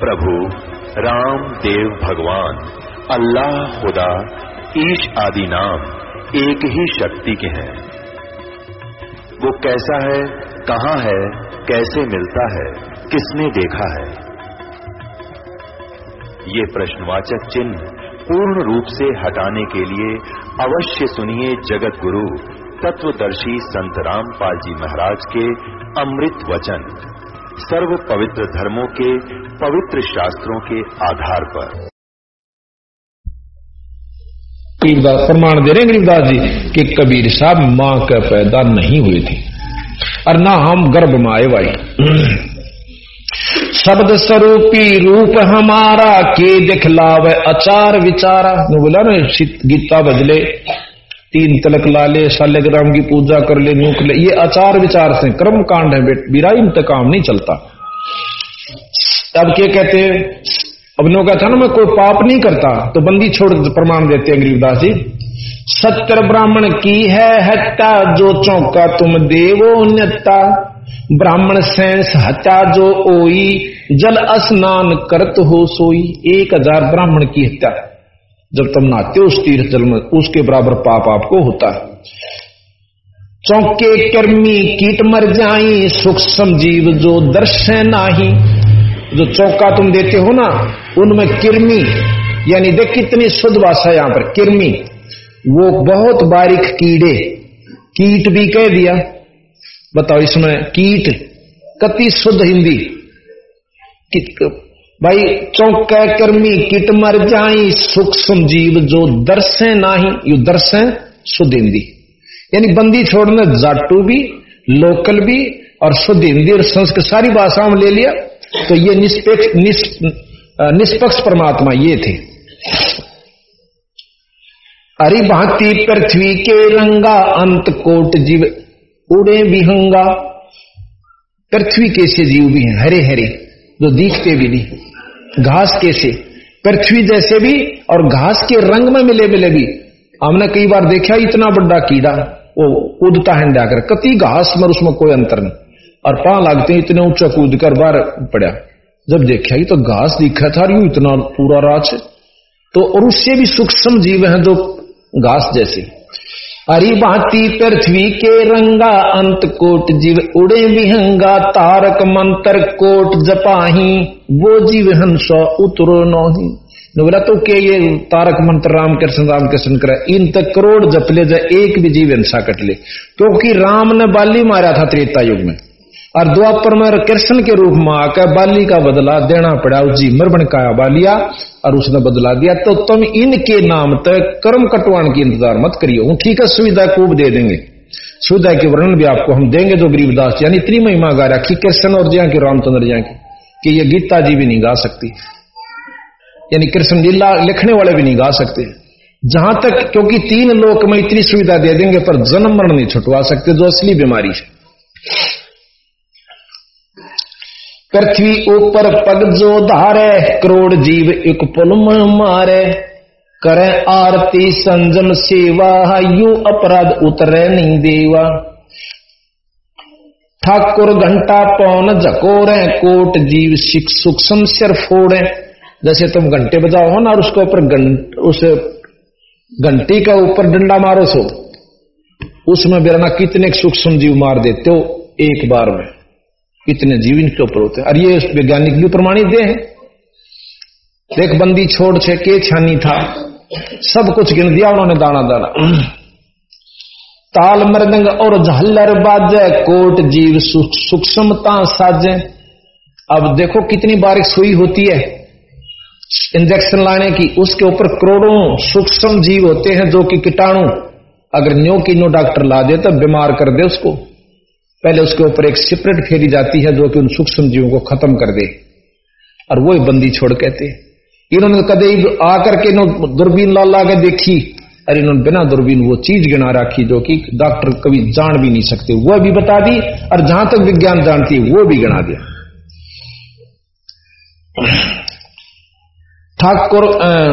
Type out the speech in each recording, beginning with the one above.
प्रभु राम देव भगवान, अल्लाह, खुदा, ईश आदि नाम एक ही शक्ति के हैं। वो कैसा है, कहाँ है, कैसे मिलता है, किसने देखा है? ये प्रश्नवाचक चिन्ह पूर्ण रूप से हटाने के लिए अवश्य सुनिए जगत गुरु तत्वदर्शी संत रामपाल जी महाराज के अमृत वचन। सर्व पवित्र धर्मों के पवित्र शास्त्रों के आधार पर। गरीबदास प्रमाण दे रहे गरीबदास जी, कि कबीर साहब माँ का पैदा नहीं हुए थे। और ना हम गर्भ में आए भाई। शब्द स्वरूपी रूप हमारा, के दिखलाव, अचार विचारा। बोला ना, गीता बजले तीन तलक ला ले शाल्यग्राम की पूजा कर ले, नूक ले। ये आचार विचार से कर्म कांड है बिरा इंतकाम नहीं चलता। अब क्या कहते हैं? अब नो कहता ना, मैं कोई पाप नहीं करता तो बंदी छोड़ प्रमाण देते हैं गरीबदास जी सत्य ब्राह्मण की है हत्या, जो चौका तुम देवो न्यता। ब्राह्मण सैंस हत्या जो ओई, जल स्नान करत हो सोई। एक हज़ार ब्राह्मण की हत्या। जब तुम नहाते हो उस तीर्थ जल में, उसके बराबर पाप आपको होता है। चौके कर्मी कीट मर जाई सुख समजीव जो दर्शन नाही। जो चौका तुम देते हो ना, उनमें किरमी, यानी देख कितनी शुद्ध भाषा यहाँ पर, किरमी। वो बहुत बारीक कीड़े, कीट भी कह दिया। बताओ इसमें कीट कति शुद्ध हिंदी भाई, चौक कर्मी किट मर जाई सूक्ष्म जीव जो दर्शे नाही, यू दर्शे शुद्ध हिंदी यानी बंदी छोड़ने जाटू भी, लोकल भी, और शुद्ध हिंदी और संस्कृत सारी भाषाओं में ले लिया तो ये निष्पक्ष निष्पक्ष परमात्मा ये थे। अरे भांति पृथ्वी के रंगा, अंत कोट जीव उड़े विहंगा पृथ्वी कैसे जीव भी हैं हरे हरे जो दिखते भी नहीं। घास कैसे पृथ्वी जैसे भी और घास के रंग में मिले मिले भी। हमने कई बार देखा, इतना बड़ा कीड़ा, वो कूदता है जाकर। कति घास में उसमें कोई अंतर नहीं। और पा लागते इतने ऊँचा कूद कर बाहर पड़ा। जब देखा तो घास दिखा था यू इतना पूरा राज। तो और उससे भी सूक्ष्म जीव है जो घास जैसे। हरी भांति पृथ्वी के रंगा अंत कोट जीव उड़े विहंगा तारक मंत्र कोट जपाही, वो जीव हंस उतरो नोही। बोला तो के ये तारक मंत्र राम कृष्ण राम कृष्ण कर, इन तक करोड़ जप ले जाए, एक भी जीव हिंसा कट ले। क्योंकि तो राम ने बाली मारा था त्रेता युग में। और द्वापर में कृष्ण के रूप में आकर बाली का बदला देना पड़ा, उस जी मरबन का बालिया, और उसने बदला दिया। तो तुम इनके नाम तक कर्म कटवान की इंतज़ार मत करियो। ठीक है, सुविधा खूब दे देंगे। सुविधा के वर्णन भी आपको हम देंगे जो गरीबदास, यानी इतनी महिमा गा रखी कृष्ण और जिया की रामचंद्र जिया की, कि ये गीता जी भी नहीं गा सकती। यानी कृष्ण लीला लिखने वाले भी नहीं गा सकते। जहाँ तक, क्योंकि तीन लोक में इतनी सुविधा दे देंगे, पर जन्म मरण नहीं छुटवा सकते, जो असली बीमारी है। पृथ्वी ऊपर पग जो धारे, करोड़ जीव एक पुल मारे। करे आरती संजम सेवा यू अपराध उतरे नहीं देवा। ठाकुर घंटा पौन झकोरे कोट जीव सिख सूक्ष्म सिर फोड़े। जैसे तुम घंटे बजाओ हो ना, और उसके ऊपर उस घंटी का ऊपर डंडा मारो सो। उसमें बिरना कितने सूक्ष्म जीव मार देते हो, एक बार में। इतने जीव इनके ऊपर होते हैं। और ये वैज्ञानिक भी प्रमाणित दे हैं। देख, बंदी छोड़ छे, के छानी था। सब कुछ गिन दिया, उन्होंने दाना दाना। ताल मृदंग और झल्लर बाजे, कोट जीव सूक्ष्मता साजे। अब देखो कितनी बारीक सुई होती है। इंजेक्शन लाने की, उसके ऊपर करोड़ों सूक्ष्म जीव होते हैं, जो कि कीटाणु। अगर न्यो की नो डॉक्टर ला दे तो बीमार कर दे उसको। पहले उसके ऊपर एक सिपरेट फेरी जाती है जो कि उन सूक्ष्म जीवों को खत्म कर दे। और वो बंदी छोड़ कहते, इन्होंने कदे आकर के दूरबीन ला ला के देखी। और इन्होंने बिना दूरबीन वो चीज़ गिना रखी जो कि डॉक्टर कभी जान भी नहीं सकते। वो भी बता दी और जहाँ तक विज्ञान जानती है, वो भी गिना दिया। ठाकुर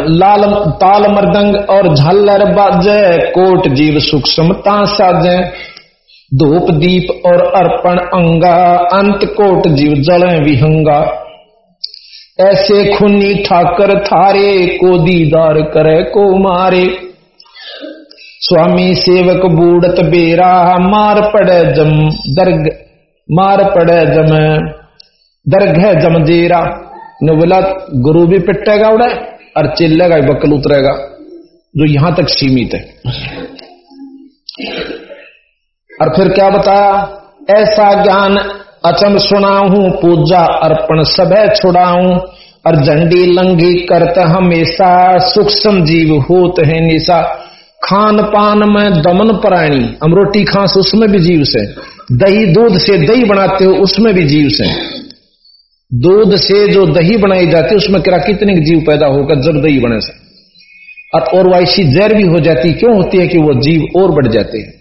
लाल, ताल मृदंग और झालर बाजे कोट जीव सूक्ष्मता साजे धूप दीप और अर्पण अंगा, अंत कोट जीव जल विहंगा। ऐसे खुनी ठाकर थारे, को दीदार करे, को मारे। स्वामी सेवक बूढ़त बेरा, मार पड़े जम दर्ग, मार पड़े जम, दर्ग है जमजेरा ने बोला गुरु भी पिटेगा उड़ा, और चिल्लेगा बकल उतरेगा जो यहाँ तक सीमित है। और फिर क्या बताया? ऐसा ज्ञान अचम सुनाऊ पूजा अर्पण सब छुड़ाऊ और झंडी लंगी करत हमेशा सूक्ष्म जीव होत है निशा। खान पान में दमन प्राणी हम रोटी खास उसमें भी जीव से। दही दूध से दही बनाते हो उसमें भी जीव से। दूध से जो दही बनाई जाती है उसमें क्या कितने जीव पैदा होकर जब दही बने से। और, वैसी जहर भी हो जाती क्यों होती है कि वो जीव और बढ़ जाते हैं?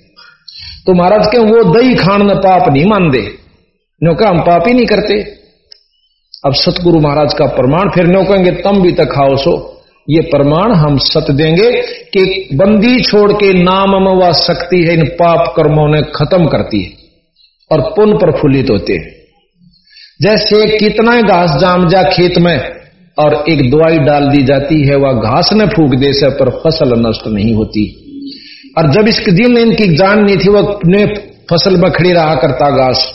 तो महाराज के वो दही खान में पाप नहीं मान दे नो हम पाप ही नहीं करते। अब सतगुरु महाराज का प्रमाण फिर नो कहेंगे, तम भी तक खाओ सो। ये प्रमाण हम सत देंगे कि बंदी छोड़ के नाम व शक्ति है, इन पाप कर्मों ने खत्म करती है और पुन प्रफुल्लित होते हैं। जैसे कितना घास जाम जा खेत में और एक दवाई डाल दी जाती है, वह घास ने फूक दे से पर फ़सल नष्ट नहीं होती। और जब इसके दिन इनकी जान नहीं थी वह ने फ़सल में खड़ी रहा करता घास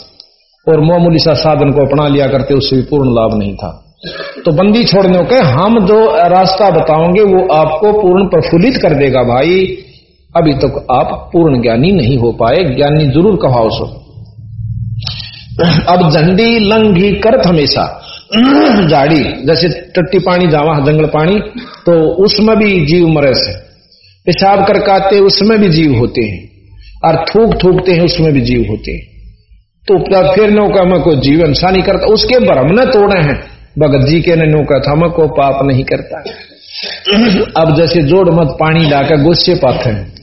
और मामूली सा साधन को अपना लिया करते, उससे भी पूर्ण लाभ नहीं था। तो बंदी छोड़ने के हम जो रास्ता बताओगे वो आपको पूर्ण प्रफुल्लित कर देगा भाई। अभी तक तो आप पूर्ण ज्ञानी नहीं हो पाए, ज्ञानी ज़रूर कहाओ सो। अब झंडी लंघी करत हमेशा। झाड़ी जैसे टट्टी पानी जावा, जंगल पानी तो उसमें भी जीव मरे से। पेशाब करकाते उसमें भी जीव होते हैं, और थूक थूकते हैं, उसमें भी जीव होते हैं। तो फिर नौका में कोई जीव सा नहीं करता। उसके भ्रम न तोड़े हैं। भगत जी के ने नौका था मैं को पाप नहीं करता। अब जैसे जोड़ मत पानी डाकर गुस्से पाते हैं।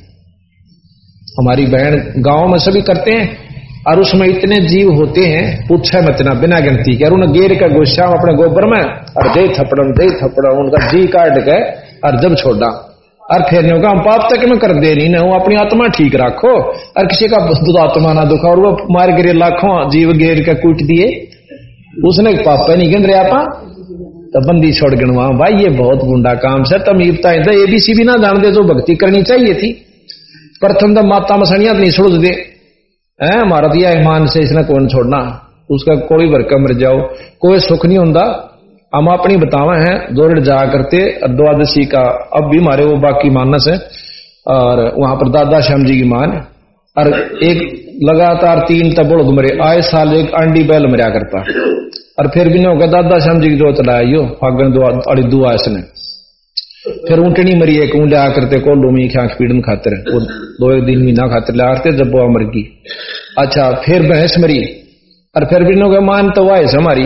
हमारी बहन गाँव में सभी करते हैं, और उसमें इतने जीव होते हैं, पूछे मत ना, बिना गिनती के। उन्हें गेर का गुस्सा, अपने गोबर में, और दे थपड़म दे थपड़म उनका जी काट के, और जब छोड़ा। और फिर नहीं हम पाप तक में कर दे नहीं ना, वो अपनी आत्मा ठीक रखो। और किसी का आत्मा ना दुखा, और वो मार गिरे लाखों जीव गेर का कूट दिए, उसने पाप नहीं गिन रहे आप। तो बंदी छोड़ गिनवा भाई, ये बहुत गुंडा काम से तमीरता एबीसी भी ना जान दे, जो भक्ति करनी चाहिए थी। प्रथम तो माता मसनिया नहीं छोड़ दे। है मारा दिया ईमान से इसने कौन छोड़ना? उसका कोई वर्का मर जाओ, कोई सुख नहीं होता हम अपनी बतावा है दौड़ जा करते द्वादशी का, अब भी मारे वो बाकी मानस है, और वहाँ पर दादा श्याम जी की मान और एक लगातार तीन तबड़ मरे आए साल एक अंडी बैल मरिया करता। और फिर भी नहीं होगा, दादा श्याम जी की जो लाया, यो अड़ी दुआ इसने। फिर ऊंटनी मरी एक ऊंडे करते को लोमी आँख पीड़न खातिर, वो दो एक दिन महीना खातिर ला करते, जब वो मर गई अच्छा फिर भैंस मरी, और फिर भी गए मान तो वायस हमारी।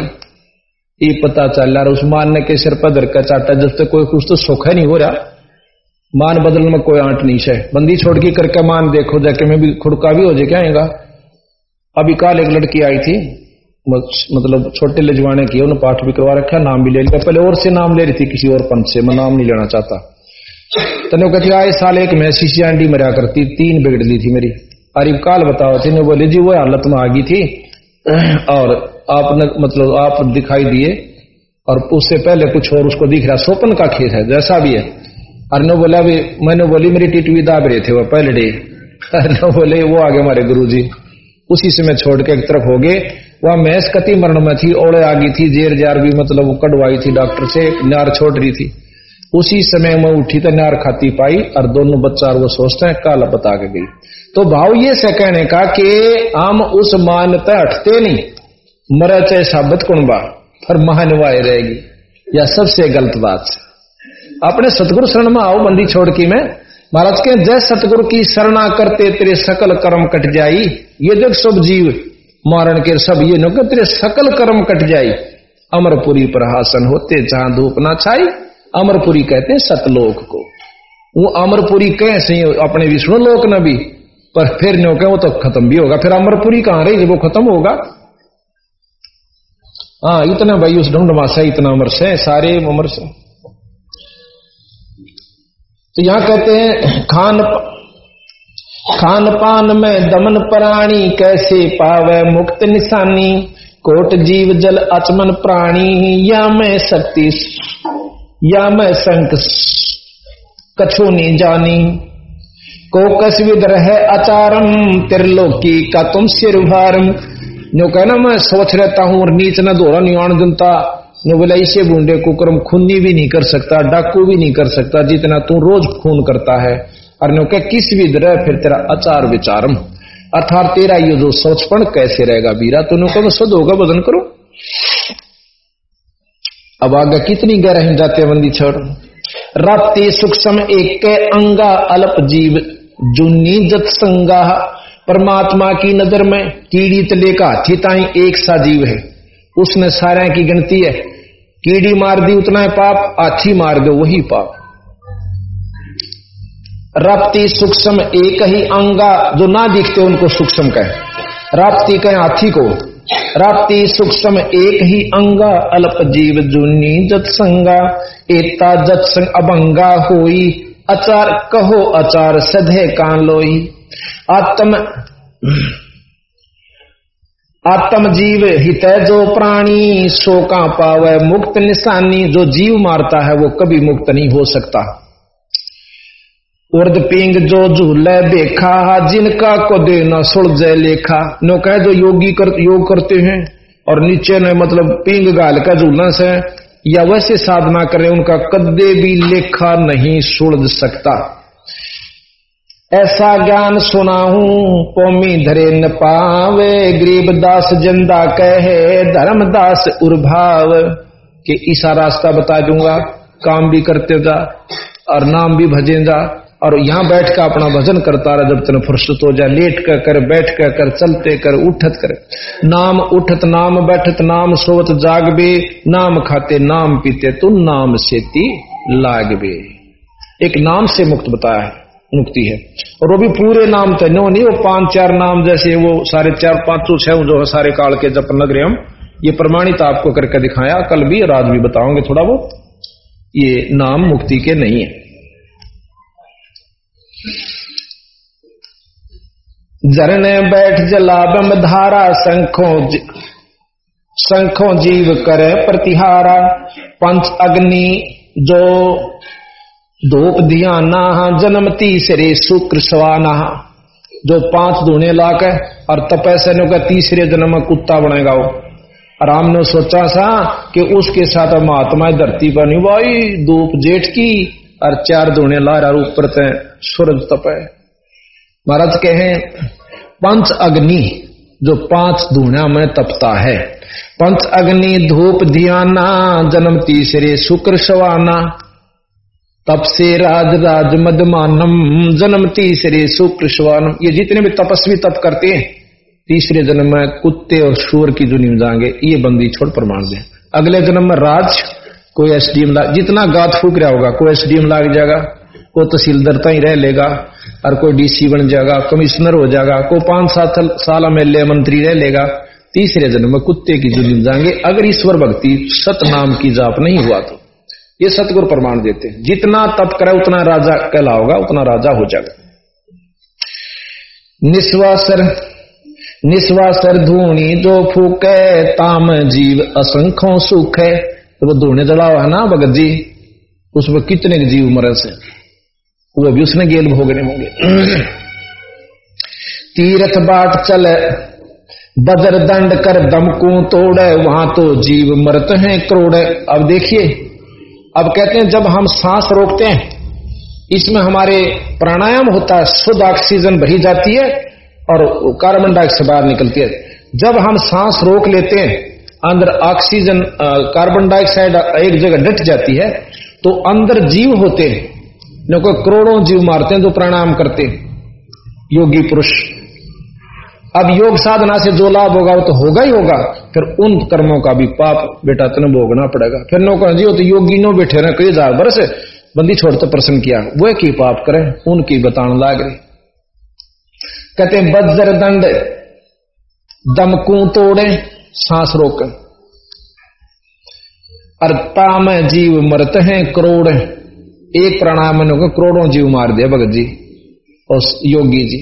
ये पता चल रहा उस मान ने के सिर पर धर का चाटा, जब तक कोई कुछ तो सुख नहीं हो रहा। मान बदलने में कोई आंट नहीं है बंदी छोड़ के करके मान देखो, जाके मैं भी खुड़का भी हो जाए, क्या आएगा अभी काल एक लड़की आई थी मतलब छोटे लजवाने की, उन्होंने पाठ भी करवा रखा, नाम भी ले लिया। पहले और से नाम ले रही थी, किसी और पंथ से, मैं नाम नहीं लेना चाहता। तने कहती, आए साल, एक मैं शीशी आंटी मरिया करती, तीन बिगड़ ली थी मेरी। अरिब काल बताओ थी बोले, जी वो हालत में आ गई थी, और आपने मतलब आप दिखाई दिए और उससे पहले कुछ और उसको दिख रहा सोपन का खेत है, जैसा भी है। अरे बोला भी, मैंने बोली, मेरी टिटवी दाब रहे थे वो पहले डे। अरे बोले, वो आगे हमारे गुरु जी उसी से मैं छोड़ के एक तरफ़ हो गए। वह महस कति मरण में थी ओड़े आ गई थी, जेर जार भी मतलब कटवाई थी डॉक्टर से, नार छोड़ रही थी। उसी समय में उठी तो नार खाती पाई और दोनों बच्चा वो सोचते हैं, काला बता के गई। तो भाव ये से कहने का कि हम उस मानता हटते नहीं। मरा चाहे साबत कुणबा पर महानवाए रहेगी। या सबसे गलत बात अपने सतगुरु शरण में आओ बंदी छोड़ की मैं। महाराज के जय सतगुरु की शरणा करते तेरे सकल कर्म कट जाई। ये जग सब जीव, मारण के सब ये नो तेरे सकल कर्म कट जाई। अमरपुरी पर हासन होते, जहाँ धूप ना छाई। अमरपुरी कहते हैं सतलोक को। वो अमरपुरी कैसे अपने विष्णु लोक न भी। पर फिर नो वो तो खत्म भी होगा। फिर अमरपुरी कहाँ रही? वो खत्म होगा हाँ इतना भाई, उस ढूंढ से इतना उम्र से, सारे उम्र से। तो यहाँ कहते हैं, खान खान पान में दमन प्राणी कैसे पावे मुक्त निशानी? कोट जीव जल अचमन प्राणी, या मैं शक्ति या मैं संक कछु नहीं जानी? को कस विदर है अचारम, त्रिलोकी का तुम सिर भारम जो कहना, मैं सोच रहता हूँ, और नीच न दोहरा निवाण जनता। नो बोला, इसे बूंदे कुकरम खूनी भी नहीं कर सकता, डाकू भी नहीं कर सकता, जितना तू रोज खून करता है। और नो कह, किस भी तरह फिर तेरा अचार विचारम। अर्थात तेरा ये जो सोचपण कैसे रहेगा बीरा तो नो कह शुद्ध होगा बदन करो? अब आगे कितनी गहराई जाते बंदी छोड़ रात्रि सूक्ष्म एक अंगा अल्प जीव, जुन्नी जत संगा। परमात्मा की नज़र में कीड़ी तले का हाथी एक सा जीव है। उसने सारे की गिनती है। कीड़ी मार दी उतना है पाप हाथी मार दो वही पाप। राप्ती सूक्ष्म एक ही अंगा, जो ना दिखते उनको सूक्ष्म कहे। राप्ती कहे हाथी को, राप्ती सूक्ष्म एक ही अंगा, अल्प जीव जूनी जत संगा एकता जत संग अभंगा होई, अचार कहो अचार सधे कान लोई। आत्म आत्म जीव हित जो प्राणी शोका पावे मुक्त निशानी जो जीव मारता है वो कभी मुक्त नहीं हो सकता। उर्द पिंग जो झूले देखा जिनका को देना सुलझे लेखा। नो कह जो योगी कर, योग करते हैं और नीचे ने मतलब पिंग गाल का झूलना से या वैसे साधना करें उनका कदे भी लेखा नहीं सुलझ सकता। ऐसा ज्ञान सुनाहू पोमी धरे न पावे। गरीब दास जंदा कहे धर्मदास उर्भाव। के ईसा रास्ता बता दूँगा, काम भी करते जा, और नाम भी भजे जा, और यहाँ बैठ कर अपना भजन करता रहा, जब तेन फुर्सत हो जाए। लेट कर कर, बैठ कर कर, चलते कर, उठत कर। नाम उठत, नाम बैठत, नाम सोवत जागबे। नाम खाते, नाम पीते तू नाम से ती लागबे। एक नाम से मुक्त बताया है। मुक्ति है। और वो भी पूरे नाम तो नो, नहीं, वो पाँच, चार नाम जैसे वो सारे चार पाँचों छह जो है सारे काल के जप नगरे हम, ये प्रमाणित आपको करके दिखाया। कल भी और आज भी बताओगे थोड़ा वो। ये नाम मुक्ति के नहीं है। झरने बैठ जला बम धारा, शंखों शंखों जीव करे प्रतिहारा। पंच अग्नि जो धूप धियाना जन्म तीसरे शुक्र सवाना जो पाँच धोने लाक है, और तपैसे का तीसरे जन्म में कुत्ता बनेगा वो। राम ने सोचा सा कि उसके साथ महात्मा धरती पर नहीं भाई धूप जेठ की, और चार धोने ला रहा ऊपर ते सूरज तपे। महाराज कहे, पंच अग्नि, जो पाँच धुना में तपता है। पंच अग्नि, धूप धियाना जन्म तीसरे शुक्र सवाना तप से राज राज मदमानम जन्म तीसरे सुकृष्वानम। ये जितने भी तपस्वी तप करते हैं, तीसरे जन्म में कुत्ते और शोर की जुनी जाएँगे ये बंदी छोड़ प्रमाण दे। अगले जन्म में राज, कोई एसडीएम ला, जितना गात फूक रहा होगा, कोई एसडीएम लाग जाएगा, कोई तहसीलदार ही रह लेगा, और कोई डीसी बन जाएगा, कमिश्नर हो जाएगा, कोई पाँच सात साल एमएलए मंत्री रह लेगा, तीसरे जन्म में कुत्ते की जुनी जाएँगे अगर ईश्वर भक्ति सतनाम की जाप नहीं हुआ तो। ये सतगुरु प्रमाण देते हैं। जितना तप करे, उतना राजा कहलाओगा, उतना राजा हो जाएगा। निस्वासर निस्वासर धूनी जो फूके, ताम जीव असंख्यों सुख। है तो वो धूने जलाओ, है ना, भगत जी? उसमें कितने जीव मरे से? वो भी उसने गेल भोगने होंगे। तीर्थ बाट चले बदर दंड कर दमकू तोड़े, वहाँ तो जीव मरते हैं करोड़। अब देखिए अब कहते हैं जब हम सांस रोकते हैं, इसमें हमारे प्राणायाम होता है, शुद्ध ऑक्सीजन भरी जाती है और कार्बन डाइऑक्साइड बाहर निकलती है। जब हम सांस रोक लेते हैं, अंदर ऑक्सीजन कार्बन डाइऑक्साइड एक जगह डट जाती है तो अंदर जीव होते हैं। कोई करोड़ों जीव मारते हैं जो प्राणायाम करते हैं। योगी पुरुष अब योग साधना से जो लाभ होगा वो तो होगा ही होगा। फिर उन कर्मों का भी पाप बेटा तेने भोगना पड़ेगा। फिर नो कह जी तो योगी नो बैठे रहे कई हज़ार बरस, बंदी छोड़ते प्रश्न किया। वो की पाप करे, उनकी बताने लाग रही। कहते बज्र दंड दमकू तोड़े, सांस रोक। अर्ता में जीव मरते हैं, करोड़। एक प्राणायाम करोड़ों जीव मार दिया, भगत जी, और योगी जी।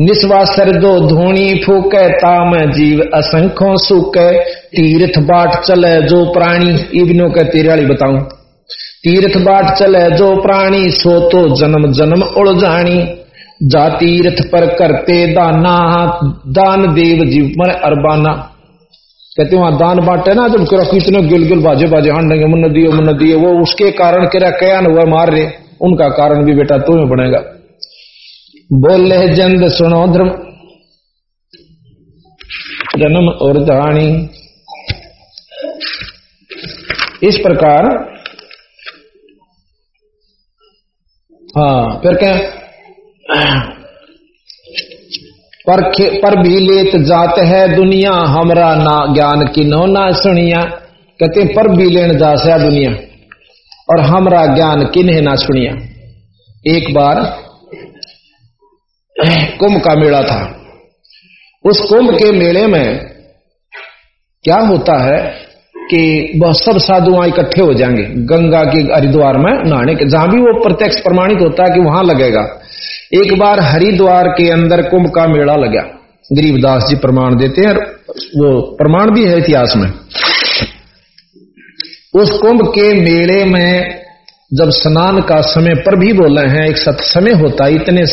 निस्वासर दो धोनी फूके, ताम जीव असंख्यों सुके। तीर्थ बाट चले जो प्राणी, इबनो के तिराली बताऊँ। तीर्थ बाट चले जो प्राणी, सो तो जन्म जन्म उड़ जानी। जा तीर्थ पर करते दाना, दान देव जीव मन अरबाना। कहते वहाँ दान बांटे ना, जब करो कितने गिल गिल बाजे बाजे हांडेंगे मुन्न दियो मुन्न दियो, वो उसके कारण क्या क्या हुआ मार रहे। उनका कारण भी बेटा तुम्हें बनेगा। बोले जंद सुनो धर्म जन्म और दानी इस प्रकार। हाँ फिर क्या? पर पर भी लेत जात है दुनिया, हमरा ना ज्ञान की नो ना सुनिया। कहते पर भी लेन जा दुनिया, और हमरा ज्ञान किन्हें ना सुनिया। एक बार कुंभ का मेला था। उस कुंभ के मेले में क्या होता है कि वह सब साधु वहाँ इकट्ठे हो जाएँगे। गंगा के हरिद्वार में नहाने के जहाँ भी वो प्रत्यक्ष प्रमाणित होता है कि वहाँ लगेगा। एक बार हरिद्वार के अंदर कुंभ का मेला लगा। गरीबदास जी प्रमाण देते हैं वो प्रमाण भी है इतिहास में। उस कुंभ के मेले में जब स्नान का समय पर भी बोले हैं, एक सत समय होता है, इतने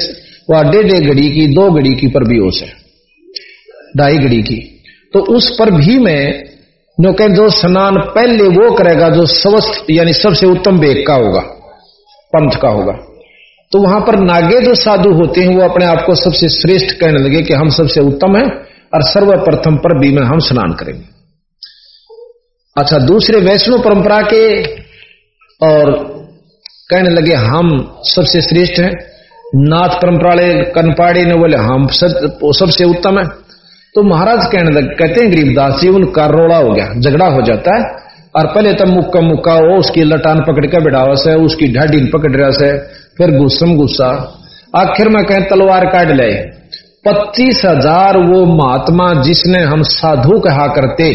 वह डेढ़ घड़ी की, दो घड़ी की पर भी हो से ढाई घड़ी की। तो उस पर भी में, जो कह जो स्नान पहले वो करेगा, जो स्वस्थ, यानी सबसे उत्तम वेग का होगा, पंथ का होगा। तो वहाँ पर नागे जो साधु होते हैं, वो अपने आप को सबसे श्रेष्ठ कहने लगे कि हम सबसे उत्तम है, और सर्वप्रथम पर भी में हम स्नान करेंगे। अच्छा दूसरे वैष्णव परंपरा के और कहने लगे, हम सबसे श्रेष्ठ हैं नाथ परंपरा कनपाड़ी ने बोले हम सब सबसे उत्तम है। तो महाराज कहने लगे, कहते हैं, गरीबदास जी उनका रोड़ा हो गया, झगड़ा हो जाता है, और पहले तो मुक्का मुक्का हो उसकी लटान पकड़ के बिड़ावा से उसकी ढाडी पकड़ रहा से, फिर गुस्सम गुस्सा। आखिर में कहें, तलवार काट ले। पच्चीस हज़ार वो महात्मा जिसने हम साधु कहा करते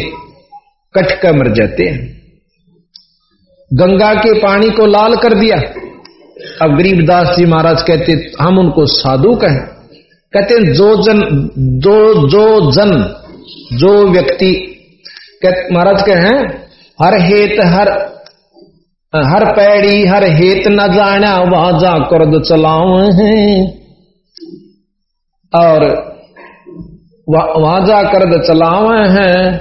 कट कर मर जाते गंगा के पानी को लाल कर दिया। अब गरीबदास जी महाराज कहते, हम उनको साधु कहें। कहते हैं जो जन, जो जो जन, जो व्यक्ति महाराज कहे, हर हेत, हर हर पैड़ी, हर हेत न जाना वहाँ जा कर चलाओ है। और वहाँ जा कर चलाओ हैं।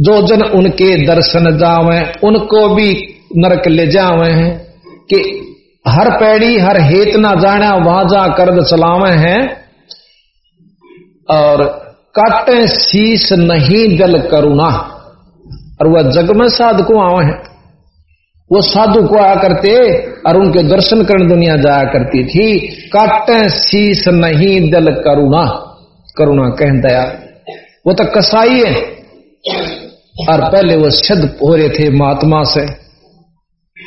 जो जन उनके दर्शन जावे, उनको भी नरक ले जावे हैं। कि हर पैड़ी, हर हेत ना जाना वहाँ जा कर्द चलावे हैं। और काटे शीश नहीं जल करुणा और वह जग में साधु को आवे हैं। वो साधु को आया करते और उनके दर्शन करने दुनिया जाया करती थी। काटे शीश नहीं दल करुणा करुणा कह दया। वो तो कसाई है। और पहले वो सिद्ध हो रहे थे महात्मा से।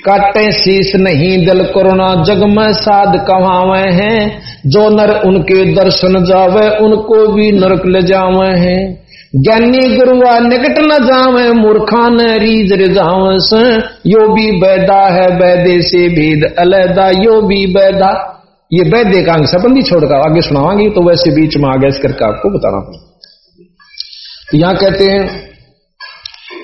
काटे शीश नहीं दिल करुणा जग में साध कहावे हैं। जो नर उनके दर्शन जावे, उनको भी नरक ले जावे हैं। ज्ञानी गुरुआ निकट न जावे, मूर्खा न रीज रिजावे यो भी बैदा है बैदे से भेद अलहदा यो भी बैदा ये वैद्य का अंग संबंधी छोड़कर आगे सुनावांगी तो वैसे बीच में आगे इस करके आपको बताना यहाँ कहते हैं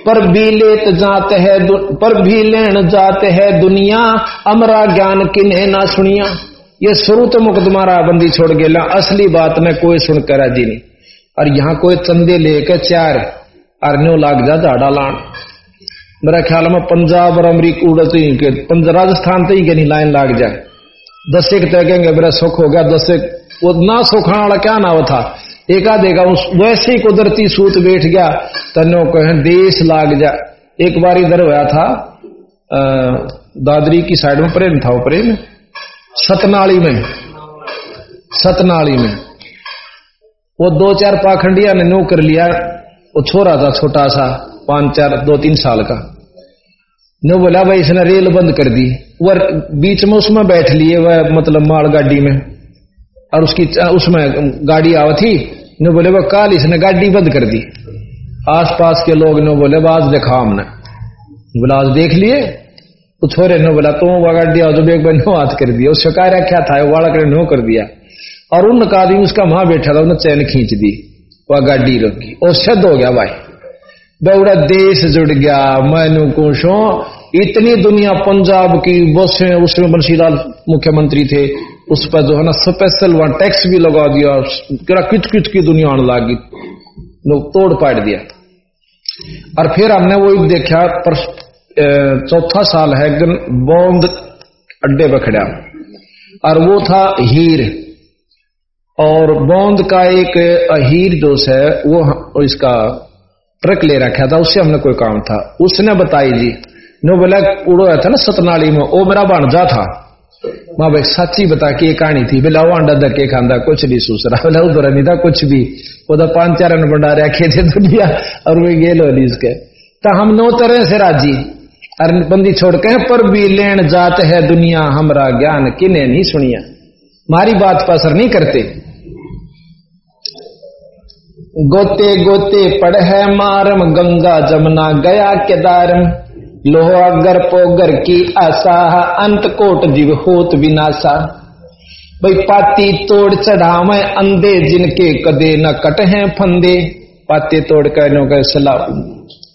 पर भी लेत जात है पर भी लेन जात है दुनिया, अमरा ज्ञान किन्हें ना सुनिया। ये शुरू तो मुकदमारा बंदी छोड़ गया असली बात में कोई सुनकर राज़ी नहीं। और यहाँ कोई चंदे लेके चार अरन्यो लाग जा झाड़ा लान मेरा ख्याल में पंजाब और अमरीक उड़त ही के राजस्थान तो ही के नहीं लाइन लाग जाए। दस एक तय कहेंगे, मेरा सुख हो गया, दस एक, वो ना सुखाने क्या ना वो था? एका देगा उस वैसे ही कुदरती सूत बैठ गया तनो कहे देश लाग जा। एक बार इधर हुआ था आ, दादरी की साइड में प्रेम था वो प्रेम सतनाली में। सतनाली में। वो दो चार पाखंडिया ने नो कर लिया वो छोरा था छोटा सा पाँच चार दो तीन साल का। नो बोला भाई इसने रेल बंद कर दी। वह बीच में उसमें बैठ लिए वह मतलब माल गाड़ी में। और उसकी उसमें गाड़ी आवा थी ने बोले वो काल इसने गाड़ी बंद कर दी। आसपास के लोग ने बोले आज देखा हमने बोला, आज देख लिए? तो छोरे ने बोला तुम वो गाड़ी आओ जब एक बार नो हाथ कर दिया। उससे कार्य क्या था? बालक ने नो कर दिया। और उनका आदमी उसका वहाँ बैठा था, उन्हें चैन खींच दी। वह गाड़ी रोकी और शद हो गया, भाई। बड़ा देश जुड़ गया, मैनू कुशो इतनी दुनिया पंजाब की, बसें उसमें बंशीलाल मुख्यमंत्री थे। उस पर जो है ना स्पेशल वहाँ टैक्स भी लगा दिया किच किच की दुनिया आने लगी। तोड़ पाट दिया। और फिर हमने वो एक देखा, पर चौथा साल है बौंद अड्डे पर खड़ा। और वो था हीर। और बौंद का एक हीर दोष है, वो इसका ट्रक ले रखा था, उससे हमने कोई काम था। उसने बताई जी, नो बोला, उड़ो था ना सतनाली में, वो मेरा भाणजा था। माँ भाई सच्ची बता, के कहानी थी? बोला वो अंडा खांदा, कुछ नहीं सूसरा। बोला उधर नहीं था कुछ भी। तो पाँच चार बंडा रखे थे दुनिया, और वो गेल होली इसके तो हम नौ तरह से राज़ी। अरे छोड़ के, पर भी लेन जात है दुनिया, हमरा ज्ञान किने नहीं सुनिया। मारी बात पर असर नहीं करते। गोते गोते पड़ है मारम, गंगा जमुना गया केदारम। लोहा गर पोगर की आशा, अंत कोट जीव होत विनाशा। भाई पाती तोड़ चढ़ावे अंधे, जिनके कदे न कट हैं फंदे। पाते तोड़ कर नो सला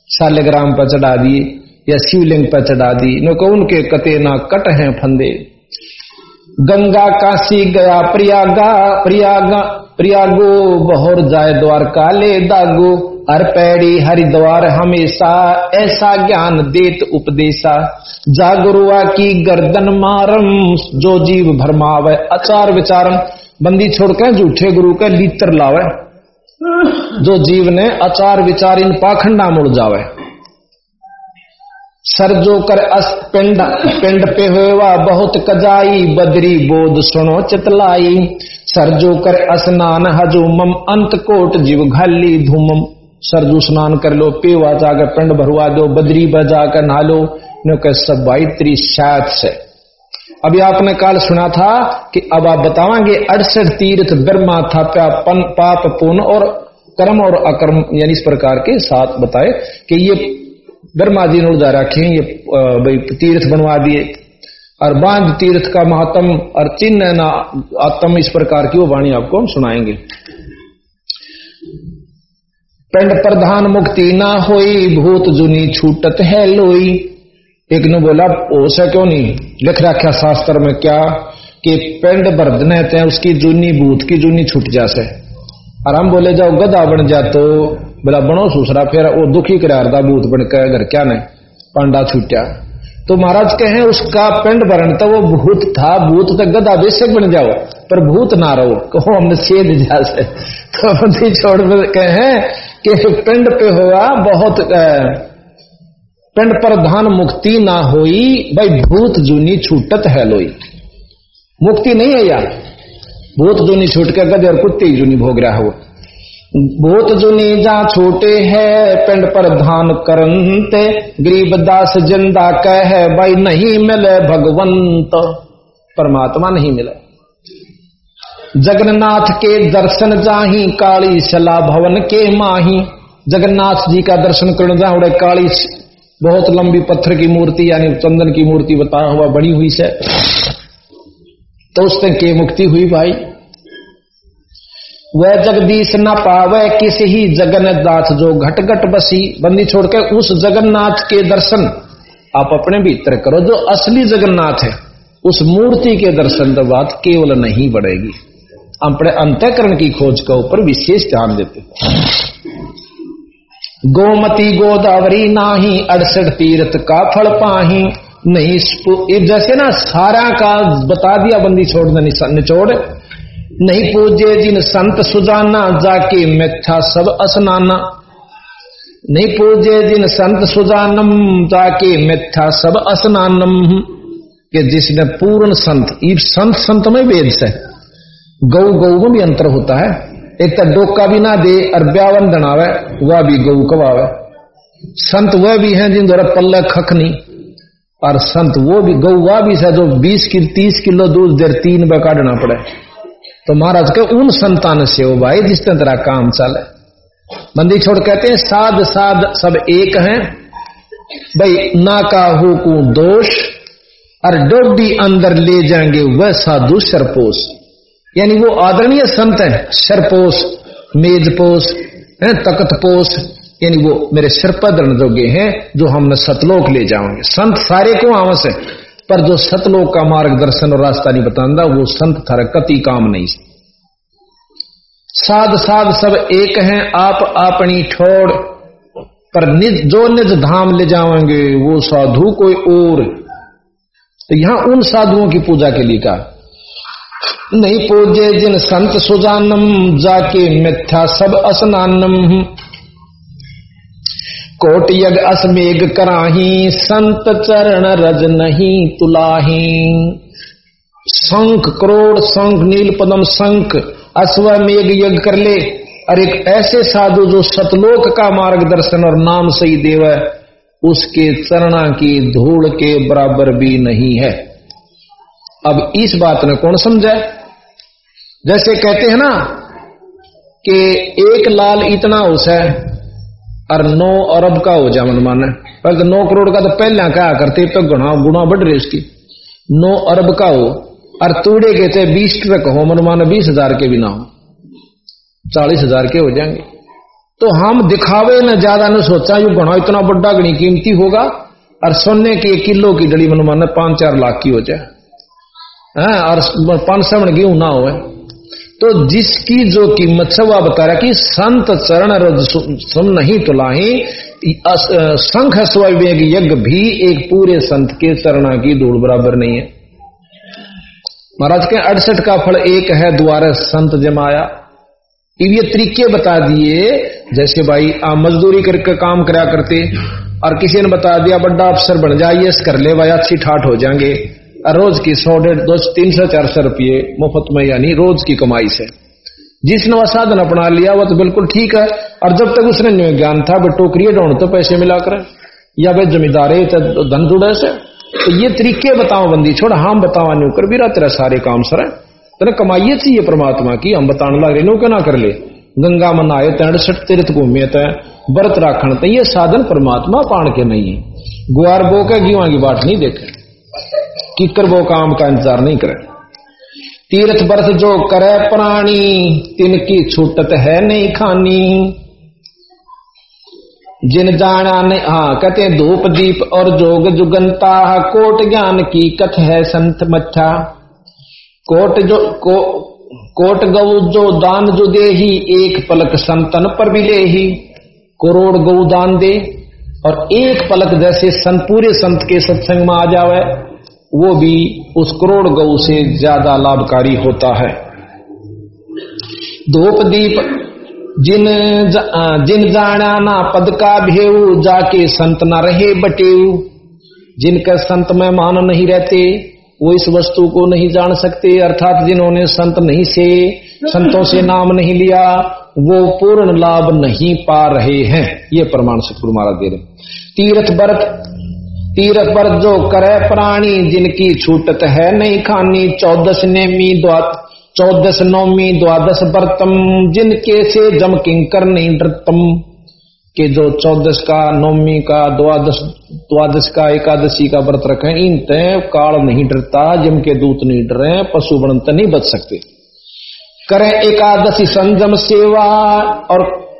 सालग्राम पर चढ़ा दिए, या शिवलिंग पर चढ़ा दी नो को उनके कते ना कट हैं फंदे। गंगा काशी गया प्रयागा प्रयागा, प्रयागो, बहोर जाए द्वारका ले दागो। हर पैड़ी हरिद्वार हमेशा, ऐसा ज्ञान देत उपदेशा। जागरुआ की गर्दन मारम, जो जीव भरमावे अचार विचारम, बंदी छोड़कर झूठे गुरु के लीतर लावे। जो जीव ने अचार विचार इन पाखंडा मुड़ जावे। सर जो कर पिंड पिंड पे हुआ बहुत कजाई, बदरी बोध सुनो चितलाई। सर जो कर स्नान मम अंत कोट जीव घाली धूमम। सरजू स्नान कर लो, पेवा जाकर पिंड भरवा दो, बदरी बजा कर नहा नो के सबसे। अभी आपने काल सुना था कि अब आप बतावांगे अड़सठ तीर्थ ब्रह्मा था पाप, पुण्य और कर्म और अकर्म, यानी इस प्रकार के साथ बताए कि ये ब्रह्मा जी ने रखे ये तीर्थ बनवा दिए। और बाँध तीर्थ का महात्म और चिन्ह आत्म इस प्रकार की वो वाणी आपको हम सुनाएँगे। पिंड प्रधान मुक्ति ना होई, भूत जुनी छूटत है लोई। एक ने बोला, ओसा क्यों नहीं लिख रखा शास्त्र में क्या? कि पिंड बर्दने थे उसकी जूनी भूत की जूनी छूट जासे। और हम बोले, जाओ गदा बन जा तो। बोला, बनो सूसरा, फिर वो दुखी करारदा भूत बन के घर क्या नहीं पांडा छूटा तो महाराज कहे, उसका पिंड भरण तो वो भूत था, भूत तो गदा बेशक बन जाओ, पर भूत ना रहो। कहो, हमने छेद जा से तो छोड़ कहे कि पिंड पे हुआ बहुत पिंड प्रधान मुक्ति ना होई, भाई भूत जूनी छूटत है लोई। मुक्ति नहीं है यार। भूत जूनी छूट कर गदे और कुत्ते जूनी भोग रहा हो भूत जुनी जा छोटे है, पिंड पर धान करनते गरीब दास ज़िंदा कह है भाई नहीं मिले भगवंत। परमात्मा नहीं मिले। जगन्नाथ के दर्शन जाही, काली शला भवन के माही। जगन्नाथ जी का दर्शन करने जा उड़े काली बहुत लंबी पत्थर की मूर्ति, यानी चंदन की मूर्ति बताया हुआ बड़ी हुई से। तो उसने के मुक्ति हुई भाई। वह जगदीश न पावे किसी ही जगन्नाथ जो घट घट बसी। बंदी छोड़कर उस जगन्नाथ के दर्शन आप अपने भीतर करो। जो असली जगन्नाथ है, उस मूर्ति के दर्शन तो बात केवल नहीं बढ़ेगी। अपने अंतकरण की खोज के ऊपर विशेष ध्यान देते गोमती गोदावरी नाही, अड़सठ तीर्थ का फल पाही, नहीं जैसे ना सारा का बता दिया बंदी छोड़ निचोड़ नहीं पूजे जिन संत सुजाना, जाके मिथ्या सब असनाना। नहीं पूजे जिन संत सुजानम, जाके मिथ्या सब असनानम। के जिसने पूर्ण संत संत संत में वेद से। गौ भी अंतर होता है। एक तो डोका भी ना दे, और ब्यावन दनावे वह भी गौ कवावे संत वह भी हैं जिन द्वारा पल्ले खखनी और संत वो भी गौ वह भी है जो बीस की, तीस किलो दूध देर तीन बे काटना पड़े। तो महाराज के उन संतान से हो भाई, जिस तरह काम चले। बंदी छोड़ कहते हैं, साध साध, सब एक हैं। भाई, ना को दोष, और डोडी अंदर ले जाएँगे, वह साधु सरपोष यानी वो आदरणीय संत है। सरपोष मेजपोष है तकतपोष यानी वो मेरे सिर पर दरण जोगे हैं, जो हमने सतलोक ले जाओगे। संत सारे को आवश्य है? पर जो सतलोक का मार्गदर्शन और रास्ता नहीं बताता वो संत थारा कति काम नहीं। साध साध सब एक हैं, आप अपनी ठोड़। पर निज, जो निज धाम ले जाओगे, वो साधु कोई और। तो यहाँ उन साधुओं की पूजा के लिए कहा। नहीं पूजे जिन संत सुजानम, जाके मिथ्या सब असनानम। कोट यग असमेघ कराही, संत चरण रज नहीं तुलाही। शंख करोड़ शंख, नील पदम, शंख, अश्वमेघ यज्ञ कर ले। और एक ऐसे साधु जो सतलोक का मार्गदर्शन और नाम सही देव है उसके चरणा की धूल के बराबर भी नहीं है। अब इस बात ने कौन समझा? जैसे कहते हैं ना कि एक लाल इतना उस है, और नौ अरब का हो जाए मन माने। पर तो नौ करोड़ का तो पहले क्या करते तो गुणा गुणा बढ़ रहे उसकी नौ अरब का हो, और तूड़े के थे बीस ट्रक हो मनमान बीस हज़ार के भी ना हो। चालीस हज़ार के हो जाएँगे। तो हम दिखावे न ज़्यादा न सोचा, यू घना इतना बड़ा गणी कीमती होगा, और सोने की एक किलो की डली मन माने पाँच चार लाख की हो जाए। हाँ, और पाँच सवन गेहूँ ना हो तो जिसकी जो कीमत से वह बता रहा कि संत चरण रज सुन नहीं तुलाही संख स्ववेग यज्ञ भी एक पूरे संत के चरणा की धूल बराबर नहीं है। महाराज के अड़सठ का फल एक है द्वारा संत जमाया ये तरीके बता दिए जैसे भाई आप मजदूरी करके काम करा करते और किसी ने बता दिया बड़ा अफसर बन जाइए कर ले भाई अच्छी ठाठ हो जाएँगे। रोज की सौ डेढ़ दो तीन सौ, चार सौ रुपये मुफ़्त में, यानी रोज की कमाई से। जिसने वह साधन अपना लिया, वह तो बिल्कुल ठीक है। और जब तक उसने ज्ञान था भाई टोकरी ढूंढ तो पैसे मिलाकर या भाई जमींदार तो धन जुड़े से। तो ये तरीके बताओ बंदी, छोड़ हम बतावा नहीं कर रहा तेरा सारे काम सर तेने कमाइए चाहिए परमात्मा की, हम बताने लग रहे नो क्या ना कर ले? गंगा मन आए तीर्थ घूमे तय व्रत राखण तो ये साधन परमात्मा पाण के नहीं है। गुआर बो के गीवा की बात नहीं देखे। किकर वो काम का इंतज़ार नहीं करे। तीर्थ बरस जो करे प्राणी, तिनकी छूटत है नहीं खानी। जिन जाना ने हाँ कहते धूप, दीप और जोग जुगंता कोट ज्ञान की कथ है संत मच्छा कोट जो, को, कोट गौ जो दान जो दे ही एक पलक संतन पर भी ले ही करोड़ गौ दान दे और एक पलक जैसे संत, पूरे संत के सत्संग में आ जावे। वो भी उस करोड़ गौ से ज़्यादा लाभकारी होता है। धूप दीप जिन जा, जिन जाना ना पद का भेऊ जाके संत ना रहे बटेऊ। जिनका संत में मान नहीं रहते वो इस वस्तु को नहीं जान सकते अर्थात जिन्होंने संत नहीं से संतों से नाम नहीं लिया वो पूर्ण लाभ नहीं पा रहे हैं। ये प्रमाण सतगुरु महाराज दे रहे तीर्थ व्रत तीरथ पर जो करे प्राणी, जिनकी छूटत है नहीं खानी, चौदस नेमी चौदस नौमी द्वादश व्रतम, जिनके से जम किंकर नहीं डरतम के जो चौदस का नौमी का द्वादश द्वादश का एकादशी का व्रत रखे, इन तय काल नहीं डरता जम के दूत नहीं डरे, पशु बनत नहीं बच सकते। करें एकादशी संजम सेवा, और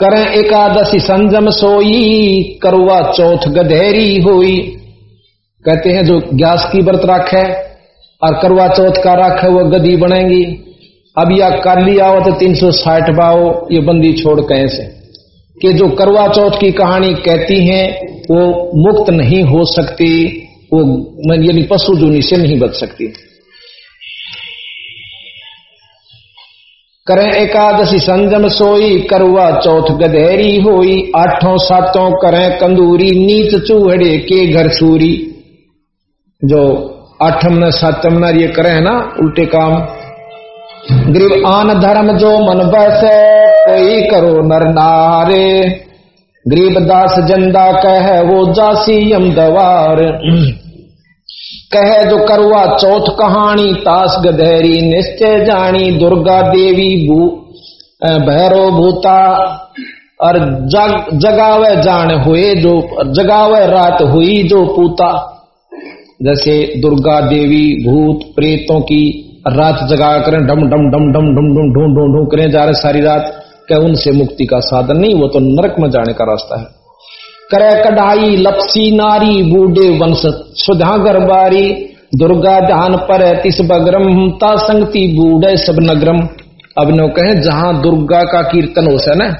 करें एकादशी संजम सोई, करुआ चौथ गधेरी हुई। कहते हैं, जो ग्यास की व्रत राख है और करवा चौथ का राख है वो गदी बनेगी। अब या काली आओ तो तीन सौ साठ बाओ, ये बंदी छोड़ कैसे? कि जो करवा चौथ की कहानी कहती है, वो मुक्त नहीं हो सकती, वो यानी पशु जूनी से नहीं बच सकती। करें एकादशी संजम सोई, करुआ चौथ गधेरी होई, आठों सातों करें कंदूरी, नीच चूहड़े के घर सूरी। जो आठम न सातम न ये करें ना, उल्टे काम। ग्रीव आन धर्म जो मन बस, कोई करो नर नारे। गरीब दास जंदा कह, वो जासी यम दवार कह जो करवा चौथ कहानी तास गधेरी निश्चय जानी दुर्गा देवी भू भैरव भूता और जग जगावे जान हुए जो जगावे रात हुई जो पूता जैसे दुर्गा देवी भूत प्रेतों की रात जगा करें डम डम डम डम डम डम ढूंढ ढूंढ करें जा रहे सारी रात क्या उनसे मुक्ति का साधन नहीं वो तो नरक में जाने का रास्ता है करे कढ़ाई, लपसी नारी, बूढ़े वंश, सुधा गरबारी दुर्गा ध्यान पर, तिस बग्रम, ता संगति बूढ़े सब नगरम। अब नो कहे, जहाँ दुर्गा का कीर्तन हो ना,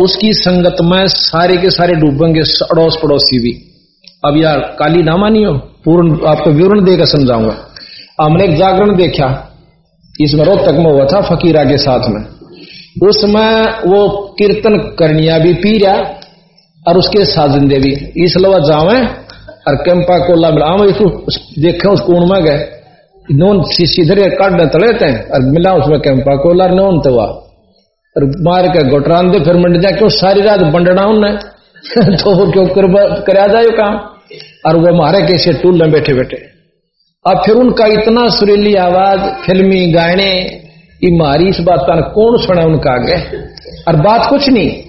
उसकी संगत में सारे के सारे डूबेंगे अड़ोस पड़ोसी भी। अब यार, काली ना मानियो, पूर्ण, आपको विवरण देकर समझाऊँगा। हमने एक जागरण देखा, इसमें रोहतक में हुआ था, फकीरा के साथ में। उसमें वो कीर्तन करनिया भी पी रहा और उसके साजिंदे भी इसलिए जावे और कैंपा कोला मिला इसको देखे, उस कूण में गए। नोन सीधे काट तले थे, और मिला उसमें कैंपा कोला नोन तो और मार के गोटरान दे, फिर मंड जा क्यों सारी रात बंडना उन्हें तो वो क्यों कर जाए काम? और वो मारे कैसे टूल में बैठे बैठे। अब फिर उनका इतना सुरीली आवाज़, फिल्मी गाने मारी इस बात का कौन सुना उनका आगे। और बात कुछ नहीं।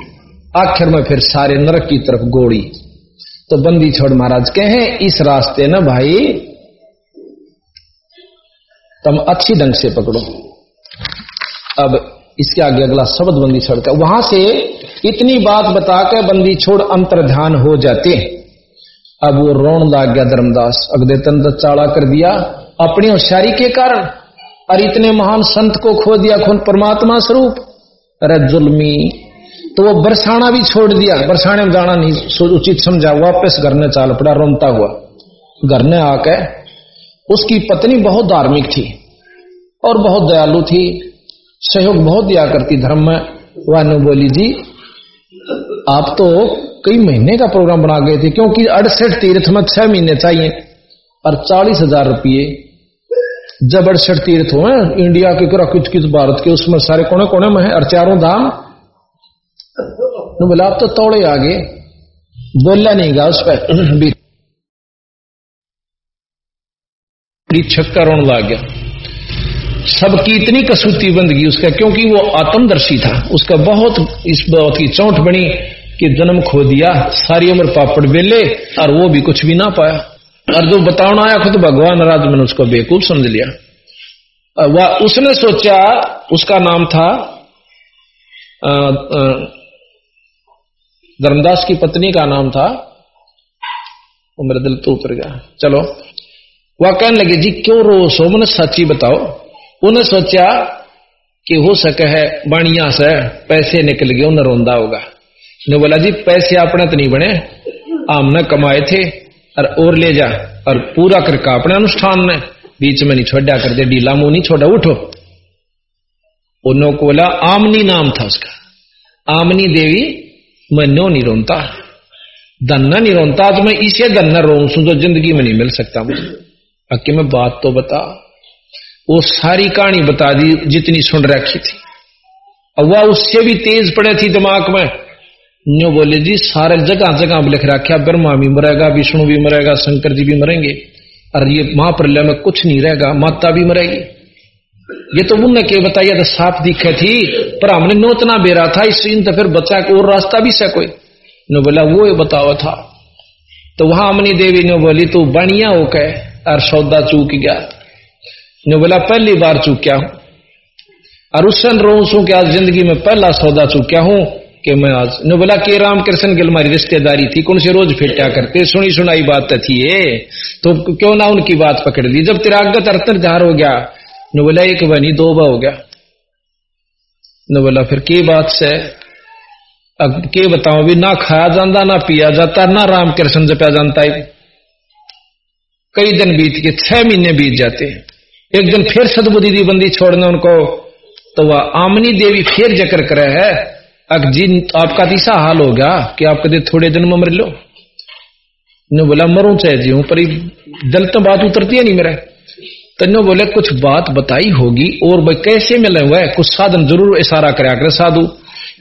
आखिर में फिर सारे नरक की तरफ़ गोड़ी। तो बंदी छोड़ महाराज, कहे, इस रास्ते न भाई। तुम अच्छी ढंग से पकड़ो। अब इसके आगे अगला शब्द बंदी छोड़ का, वहाँ से इतनी बात बता के बंदी छोड़ अंतर ध्यान हो जाते अब वो रोन लाग गया धर्मदास अगले तंत्र चाड़ा कर दिया, अपनी होशियारी के कारण। और इतने महान संत को खो दिया खुद परमात्मा स्वरूप। अरे जुलमी तो वो बरसाना भी छोड़ दिया। बरसाने में जाना नहीं उचित समझा, वापस घर ने चाल पड़ा रोनता हुआ। घर ने आके, उसकी पत्नी बहुत धार्मिक थी और बहुत दयालु थी। सहयोग बहुत दिया करती धर्म में। वह बोली, जी, आप तो कई महीने का प्रोग्राम बना गए थे, क्योंकि अड़सठ तीर्थ में छह महीने चाहिए और चालीस हज़ार रुपये। जब अड़सठ तीर्थ हुए, इंडिया के कुछ किस भारत के, उसमें सारे कोने कोने में है, और चारों धाम बोला आप तो तोड़े आगे बोलना नहीं गा उस पर छक्का रोन लग गया। सबकी इतनी कसूती बंदगी उसका, क्योंकि वो आत्मदर्शी था। उसका बहुत, इस बात की चौंट बनी कि जन्म खो दिया, सारी उम्र पापड़ बेले, और वो भी कुछ भी ना पाया। और जो बताना आया, खुद भगवान राज मैंने उसको बेकूफ समझ लिया। वह उसने सोचा, उसका नाम था धर्मदास की पत्नी का नाम था, वो मेरे दिल तो उतर गया। चलो। वह कहने लगे, जी, क्यों रो सो? मैंने सच्ची बताओ। उन्हें सोचा कि हो सके है, बाणिया से पैसे निकल गए, उन्हें रोंदा होगा। ने बोला, जी, पैसे अपने तो नहीं बने हमने कमाए थे, और और ले जा, और पूरा करके अपने अनुष्ठान ने बीच में नहीं छोड़ा कर दे डीला मुँह नहीं छोड़ा, उठो। उन्होंने बोला, आमनी नाम था उसका। आमनी देवी मैं नो नहीं रोनता धन्ना नहीं रोनता तो मैं इसे धन्ना रो सू तो ज़िंदगी में नहीं मिल सकता मुझे। बाकी मैं बात तो बता। वो सारी कहानी बता दी, जितनी सुन रखी थी। वह उससे भी तेज पड़े थी दिमाग में। न्यो बोले, जी, सारे जगह जगह लिख रखा ब्रह्मा भी मरेगा, विष्णु भी मरेगा, शंकर जी भी मरेंगे। और ये महाप्रलय में कुछ नहीं रहेगा, माता भी मरेगी। ये तो उनने के बताइए तो साफ़ दिखे थी, पर हमने नोतना बेरा था, इस तो फिर बच्चा को और रास्ता भी से कोई। नो बोला, वो बतावा था। तो वहाँ अमनी देवी ने बोली, तू बढ़िया हो कह और सौदा चूक गया। ने बोला, पहली बार चूक्या हूँ। और उस सन रो सू कि आज ज़िंदगी में पहला सौदा चूक्या हूँ कि मैं आज ने बोला, कि रामकृष्ण की हमारी रिश्तेदारी थी, कौन से रोज फिटा करते सुनी सुनाई बात तो थी तो क्यों ना उनकी बात पकड़ ली? जब तिरागत अर्तर जार हो गया न बोला एक बनी, दो बा हो गया। न बोला फिर की बात से? अब के बताओ भी ना खाया जाता ना पिया जाता, ना राम कृष्ण जपया जानता है। कई दिन बीत के छह महीने बीत जाते हैं। एक दिन फिर सदबुद्धि दी बंदी छोड़ने उनको तो वह आमनी देवी फिर जकर करे है, अब जी, आपका तीसरा हाल हो गया, कि आप कदे थोड़े दिन में मर लो। ने बोला मरू चाहे जी हूँ पर दिल तो बात उतरती है नहीं मेरा। तन्नो बोले, कुछ बात बताई होगी, और भाई कैसे मिले हुए कुछ साधन ज़रूर इशारा करा कर, साधु।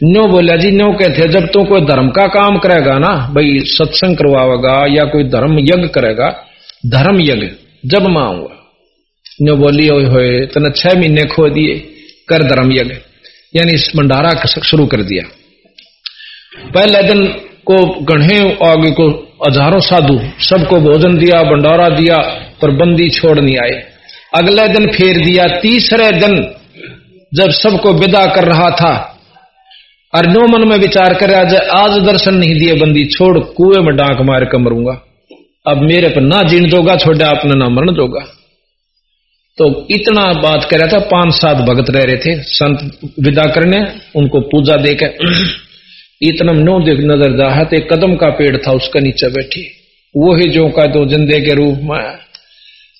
नो बोला, जी, नो कहते जब तू कोई धर्म का काम करेगा ना, भाई सत्संग करवाएगा या कोई धर्म यज्ञ करेगा, धर्म यज्ञ, जब मैं आऊँगा नो बोली हो तने छह महीने खो दिए, कर धर्म यज्ञ। यानी इस भंडारा शुरू कर दिया। पहले दिन को गढ़े आगे को हज़ारों साधु, सबको भोजन दिया, भंडारा दिया, पर बंदी छोड़ नहीं आए। अगले दिन फेर दिया, तीसरे दिन जब सबको विदा कर रहा था और नो मन में विचार कर आज दर्शन नहीं दिए बंदी, छोड़, कुएँ में डांक मार कर मरूँगा। अब मेरे पर ना जीण दोगा छोड़ा आपने ना मरण दोगा तो इतना बात कर रहा था, पाँच सात भगत रह रहे थे, संत विदा करने, उनको पूजा देकर इतना नो देख नज़र जा एक कदम का पेड़ था, उसका नीचे बैठी। वो ही जो का तो जिंदे के रूप में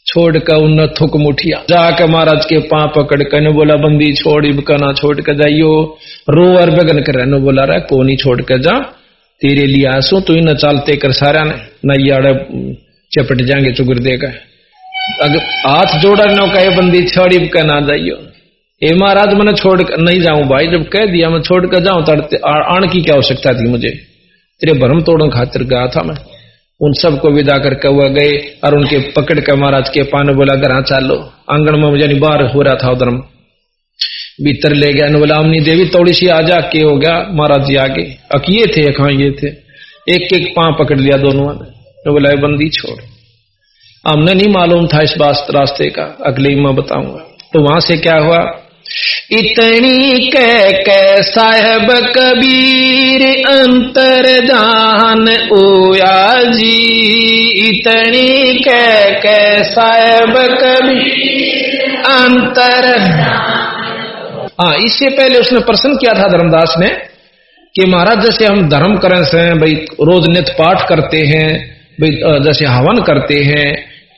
छोड़ कर उन थुक मुठिया। जाके महाराज के पां पकड़ कर बोला, बंदी छोड़ इबका छोड़ कर जाइयो। रो और बगन कर रहे बोला, रहा को नहीं छोड़ कर जा। तेरे लिए आसू, तू न चालते कर सारा ने। नैयाड़े चपट जाएँगे चुगर देगा अगर हाथ जोड़ा नो कहे, बंदी छोड़ी कह ना जाइयो। ए महाराज मैंने छोड़ कर नहीं जाऊँ भाई, जब कह दिया, मैं छोड़ कर जाऊँ, तड़ते आण की क्या आवश्यकता थी मुझे? तेरे भरम तोड़न खातिर गया था मैं। उन सबको विदा करके हुआ गए और उनके पकड़ कर महाराज के पान बोला, घर चालो। आँगन में मुझे बाहर हो रहा था उधर। भीतर ले गया। बोला अमनी देवी थोड़ी सी आ जा के हो गया? महाराज जी आगे। अकिए थे कहा ये थे। एक एक पां पकड़ लिया दोनों ने। बोला बंदी छोड़। हमने नहीं मालूम था इस बात रास्ते का। अगले ही मैं बताऊँगा। तो वहाँ से क्या हुआ? इतनी कह के साहब कबीर अंतर जान ओया जी। इतनी कह के साहब कबीर अंतर हाँ इससे पहले उसने प्रश्न किया था धर्मदास ने कि महाराज, जैसे हम धर्म करें से भाई, रोज नित्य पाठ करते हैं, भाई जैसे हवन करते हैं,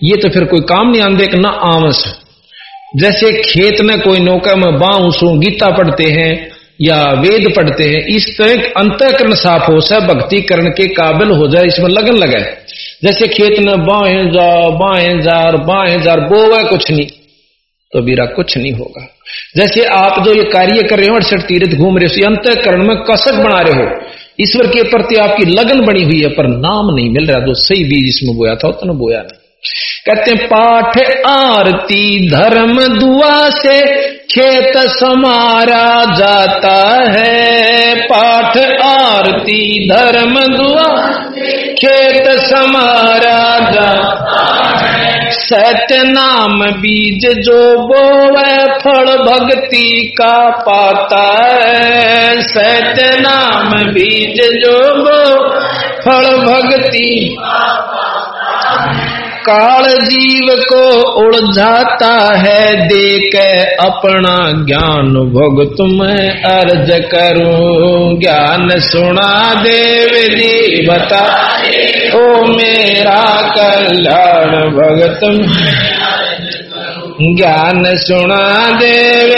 ये तो फिर कोई काम नहीं आंदे न आमस जैसे खेत में कोई नौका में बाऊसू गीता पढ़ते हैं या वेद पढ़ते हैं, इस तरह अंतकरण साफ़ हो, सब भक्ति करने के काबिल हो जाए, इसमें लगन लगाए। जैसे खेत में बाएँ जा बाएँ जार बाएँ जार बोवा कुछ नहीं तो बीरा कुछ नहीं होगा। जैसे आप जो ये कार्य कर रहे हो, अड़सठ तीर्थ घूम रहे हो अंतकरण में कसक बना रहे हो, ईश्वर के प्रति आपकी लगन बनी हुई है, पर नाम नहीं मिल रहा, जो सही बीज इसमें बोया था, उतना बोया नहीं। कहते पाठ आरती धर्म दुआ से खेत समारा जाता है। पाठ आरती धर्म दुआ खेत समारा है। सत्य नाम बीज जो बोवे, फल भक्ति का पाता है। सत्य नाम बीज जो बो फल भक्ति काल जीव को उड़ जाता है, देख अपना ज्ञान। भोग तुम्हें अर्ज़ करूँ, ज्ञान सुना देव जी बता ओ मेरा कल्याण, भगत ज्ञान सुना देव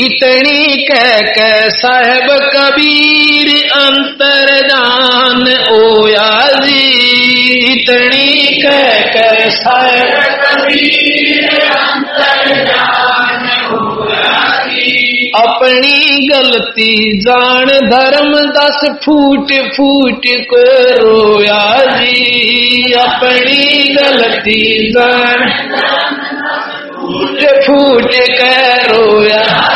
इतनी कह कह साहब कबीर अंतरदान ओया जी इतनी कह कह साहब अपनी गलती जान धर्म दस फूट फूट को रोया जी अपनी गलती जान फूट फूट कर रोया।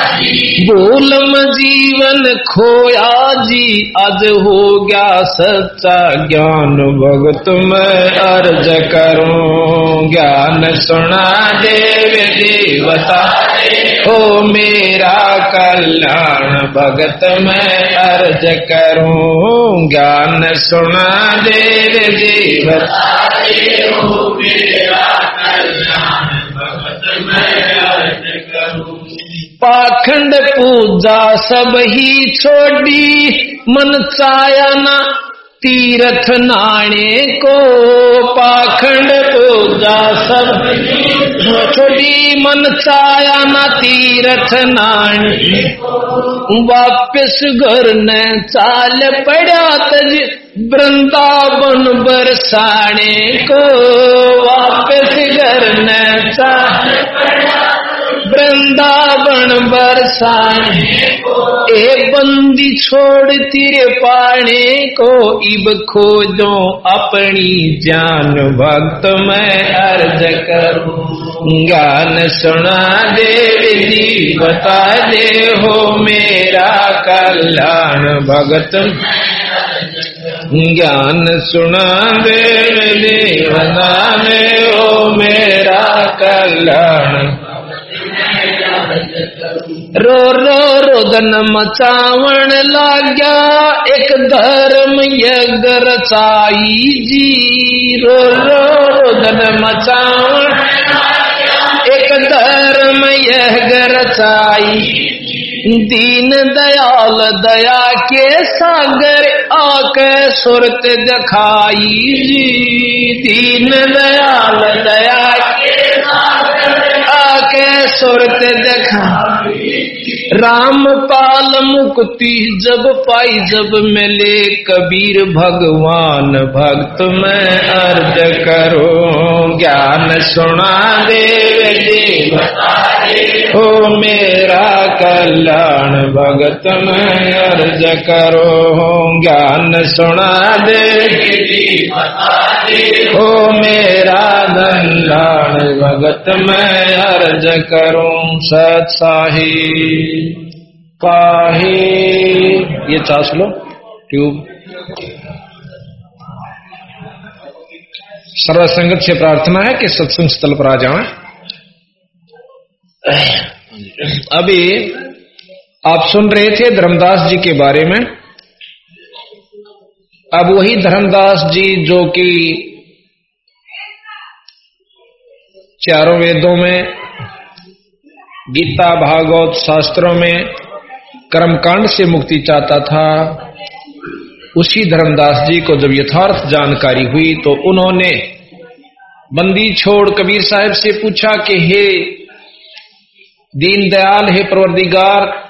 बोलम जीवन खोया जी, आज हो गया सच्चा ज्ञान। भगत मैं अर्ज़ करूँ, ज्ञान सुना देव देवता। हो मेरा कल्याण, भगत मैं अर्ज़ करूँ, ज्ञान सुना देव देवता। हो मेरा पाखंड पूजा सब ही छोड़ी, मन चाया ना तीर्थ नाणे को। पाखंड पूजा सब छोड़ी, मन चाया ना तीर्थ नाणे वापिस घर न चाल पड़ा तज वृंदावन बरसाने को। वापिस घर न चाल पड़ा वृंदावन बरसाने ए बंदी छोड़ तेरे पाने को, इब खोजो अपनी जान। भक्त मैं अर्ज़ करूँ, गान सुना देव जी बता दे, हो मेरा कल्याण। भगत ज्ञान सुना दे जीवना में ओ मेरा कल्याण। रो रो रोदन मचावण लाग्या। एक धर्म यज्ञ रचाई जी। रो रो रोदन मचावण। एक धर्म यज्ञ रचाई दीन दयाल दया के सागर आके सुरत दिखाई जी। दीन दयाल दया के सुरत दिखा। रामपाल मुक्ति जब पाई, जब मिले कबीर भगवान। भक्त में अर्ज़ करो, ज्ञान सुना दे हो मेरा कल्याण, भगत में अर्ज़ करो, ज्ञान सुना दे हो मेरा कल्याण भगत मैं अर्ज़ करूँ सत्साही पाही। ये चास लो, ट्यूब। सर्व संगत से प्रार्थना है कि सत्संग स्थल पर आ जाए अभी आप सुन रहे थे धर्मदास जी के बारे में। अब वही धर्मदास जी जो कि चारों वेदों में, गीता, भागवत शास्त्रों में कर्मकांड से मुक्ति चाहता था, उसी धर्मदास जी को जब यथार्थ जानकारी हुई तो उन्होंने बंदी छोड़ कबीर साहब से पूछा कि, हे दीनदयाल, हे प्रवर्दिगार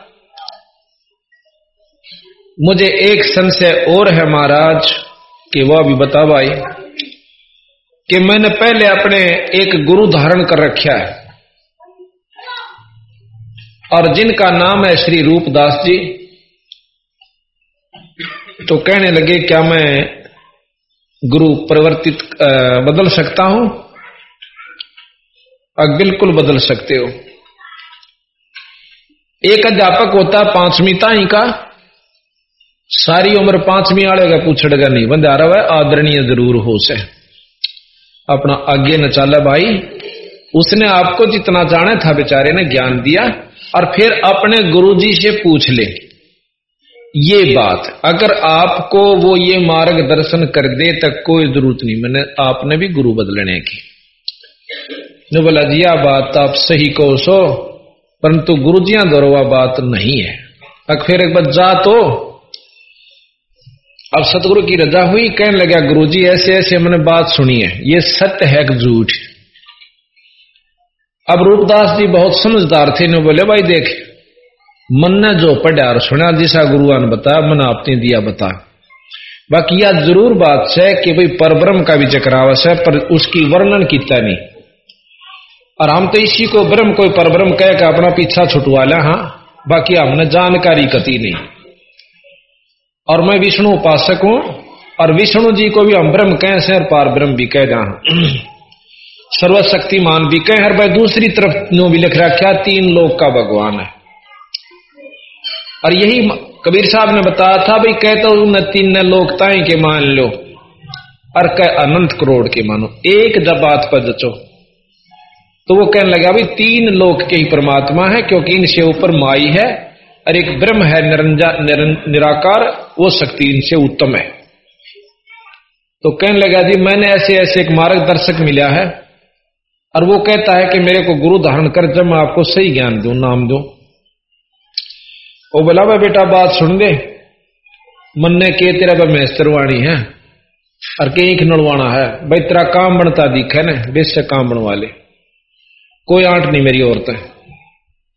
मुझे एक संशय और है महाराज, कि वह भी बता भाई, कि मैंने पहले अपने एक गुरु धारण कर रखा है, और जिनका नाम है श्री रूपदास जी तो कहने लगे, क्या मैं गुरु परिवर्तित बदल सकता हूँ? और बिल्कुल बदल सकते हो। एक अध्यापक होता, पांचवी ताई का सारी उम्र पांचवी वाले का पूछड़ेगा नहीं। बंदा रहा आदरणीय ज़रूर हो से। अपना आगे न चाला भाई, उसने आपको जितना जाना था बेचारे ने ज्ञान दिया और फिर अपने गुरुजी से पूछ ले। ये बात, अगर आपको वो ये मार्गदर्शन कर दे तक कोई ज़रूरत नहीं। मैंने, आपने भी गुरु बदलने की। बोला, जी, आ बात आप सही कहो सो, परंतु गुरुजिया दौरवा बात नहीं है। अब फिर एक बार जा तो अब सतगुरु की रजा हुई, कहने लगा गुरु जी ऐसे ऐसे मैंने बात सुनी है। ये सत्य है कि झूठ। अब रूपदास जी बहुत समझदार थे ने बोले, भाई देख मन ने जो पढ़ा और सुना दिशा गुरुआ ने बताया मन आपने दिया बता। बाकी यह ज़रूर बात है कि भाई परब्रह्म का भी चक्रावस है, पर उसकी वर्णन किता नहीं। और हम तो इसी को ब्रह्म, कोई परब्रह्म कह के अपना पीछा छुटवा लिया हाँ। बाकी हमने जानकारी कती नहीं। और मैं विष्णु उपासक हूँ और विष्णु जी को भी हम ब्रह्म कह से और पार ब्रह्म भी कह जहाँ सर्वशक्तिमान भी कह हर भाई दूसरी तरफ़ नो भी लिख रखा तीन लोक का भगवान है? और यही कबीर साहब ने बताया था भाई कहते हो न तीन न लोकताएँ के मान लो और कह अनंत करोड़ के मानो एक जब बात पर जचो। तो वो कहने लगा भाई तीन लोक के ही परमात्मा है क्योंकि इनसे ऊपर माई है और एक ब्रह्म है निरंजा निरं, निराकार वो शक्ति इनसे उत्तम है। तो कहने लगा, जी, मैंने ऐसे ऐसे एक मार्गदर्शक मिला है और वो कहता है कि मेरे को गुरु धारण कर, जब मैं आपको सही ज्ञान दू, नाम दू। वो बोला, भाई बेटा, बात सुन दे मन ने के तेरा भाई मैस्तरवाणी है और के एक नड़वाना है। भाई, तेरा काम बनता दिखे ना, बेशक काम बनवा ले कोई आंट नहीं मेरी औरत है।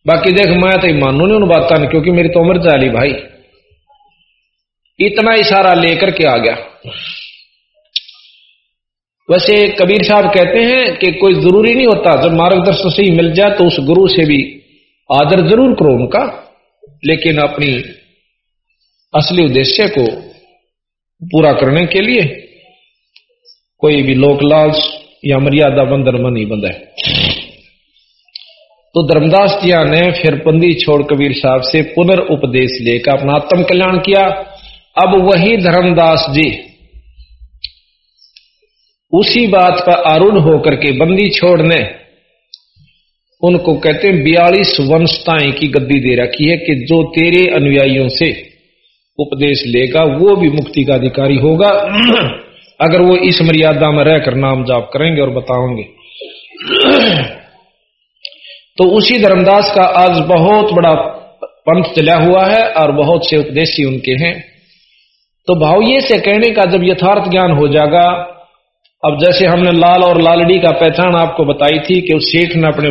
बाकी देख, मैं तो मानू नहीं उन बात क्योंकि मेरी तो उम्र चाली भाई। इतना इशारा लेकर के आ गया। वैसे कबीर साहब कहते हैं कि कोई ज़रूरी नहीं होता, जब मार्गदर्शन सही मिल जाए तो उस गुरु से भी आदर ज़रूर करो उनका। लेकिन अपनी असली उद्देश्य को पूरा करने के लिए कोई भी लोकलाल या मर्यादा बंधन में नहीं बंधा। है तो धर्मदास जिया ने फिर बंदी छोड़ कबीर साहब से पुनर्उपदेश लेकर अपना आत्म कल्याण किया। अब वही धर्मदास जी, उसी बात पर आरूढ़ होकर के बंदी छोड़ने, उनको कहते हैं, बयालीस वंशताएँ की गद्दी दे रखी है कि जो तेरे अनुयायियों से उपदेश लेगा, वो भी मुक्ति का अधिकारी होगा। अगर वो इस मर्यादा में रहकर नाम जाप करेंगे और बताओगे। तो उसी धर्मदास का आज बहुत बड़ा पंथ चला हुआ है और बहुत से उपदेशी उनके हैं। तो भाव ये से कहने का जब यथार्थ ज्ञान हो जाएगा अब जैसे हमने लाल और लालड़ी का पहचान आपको बताई थी कि उस सेठ ने अपने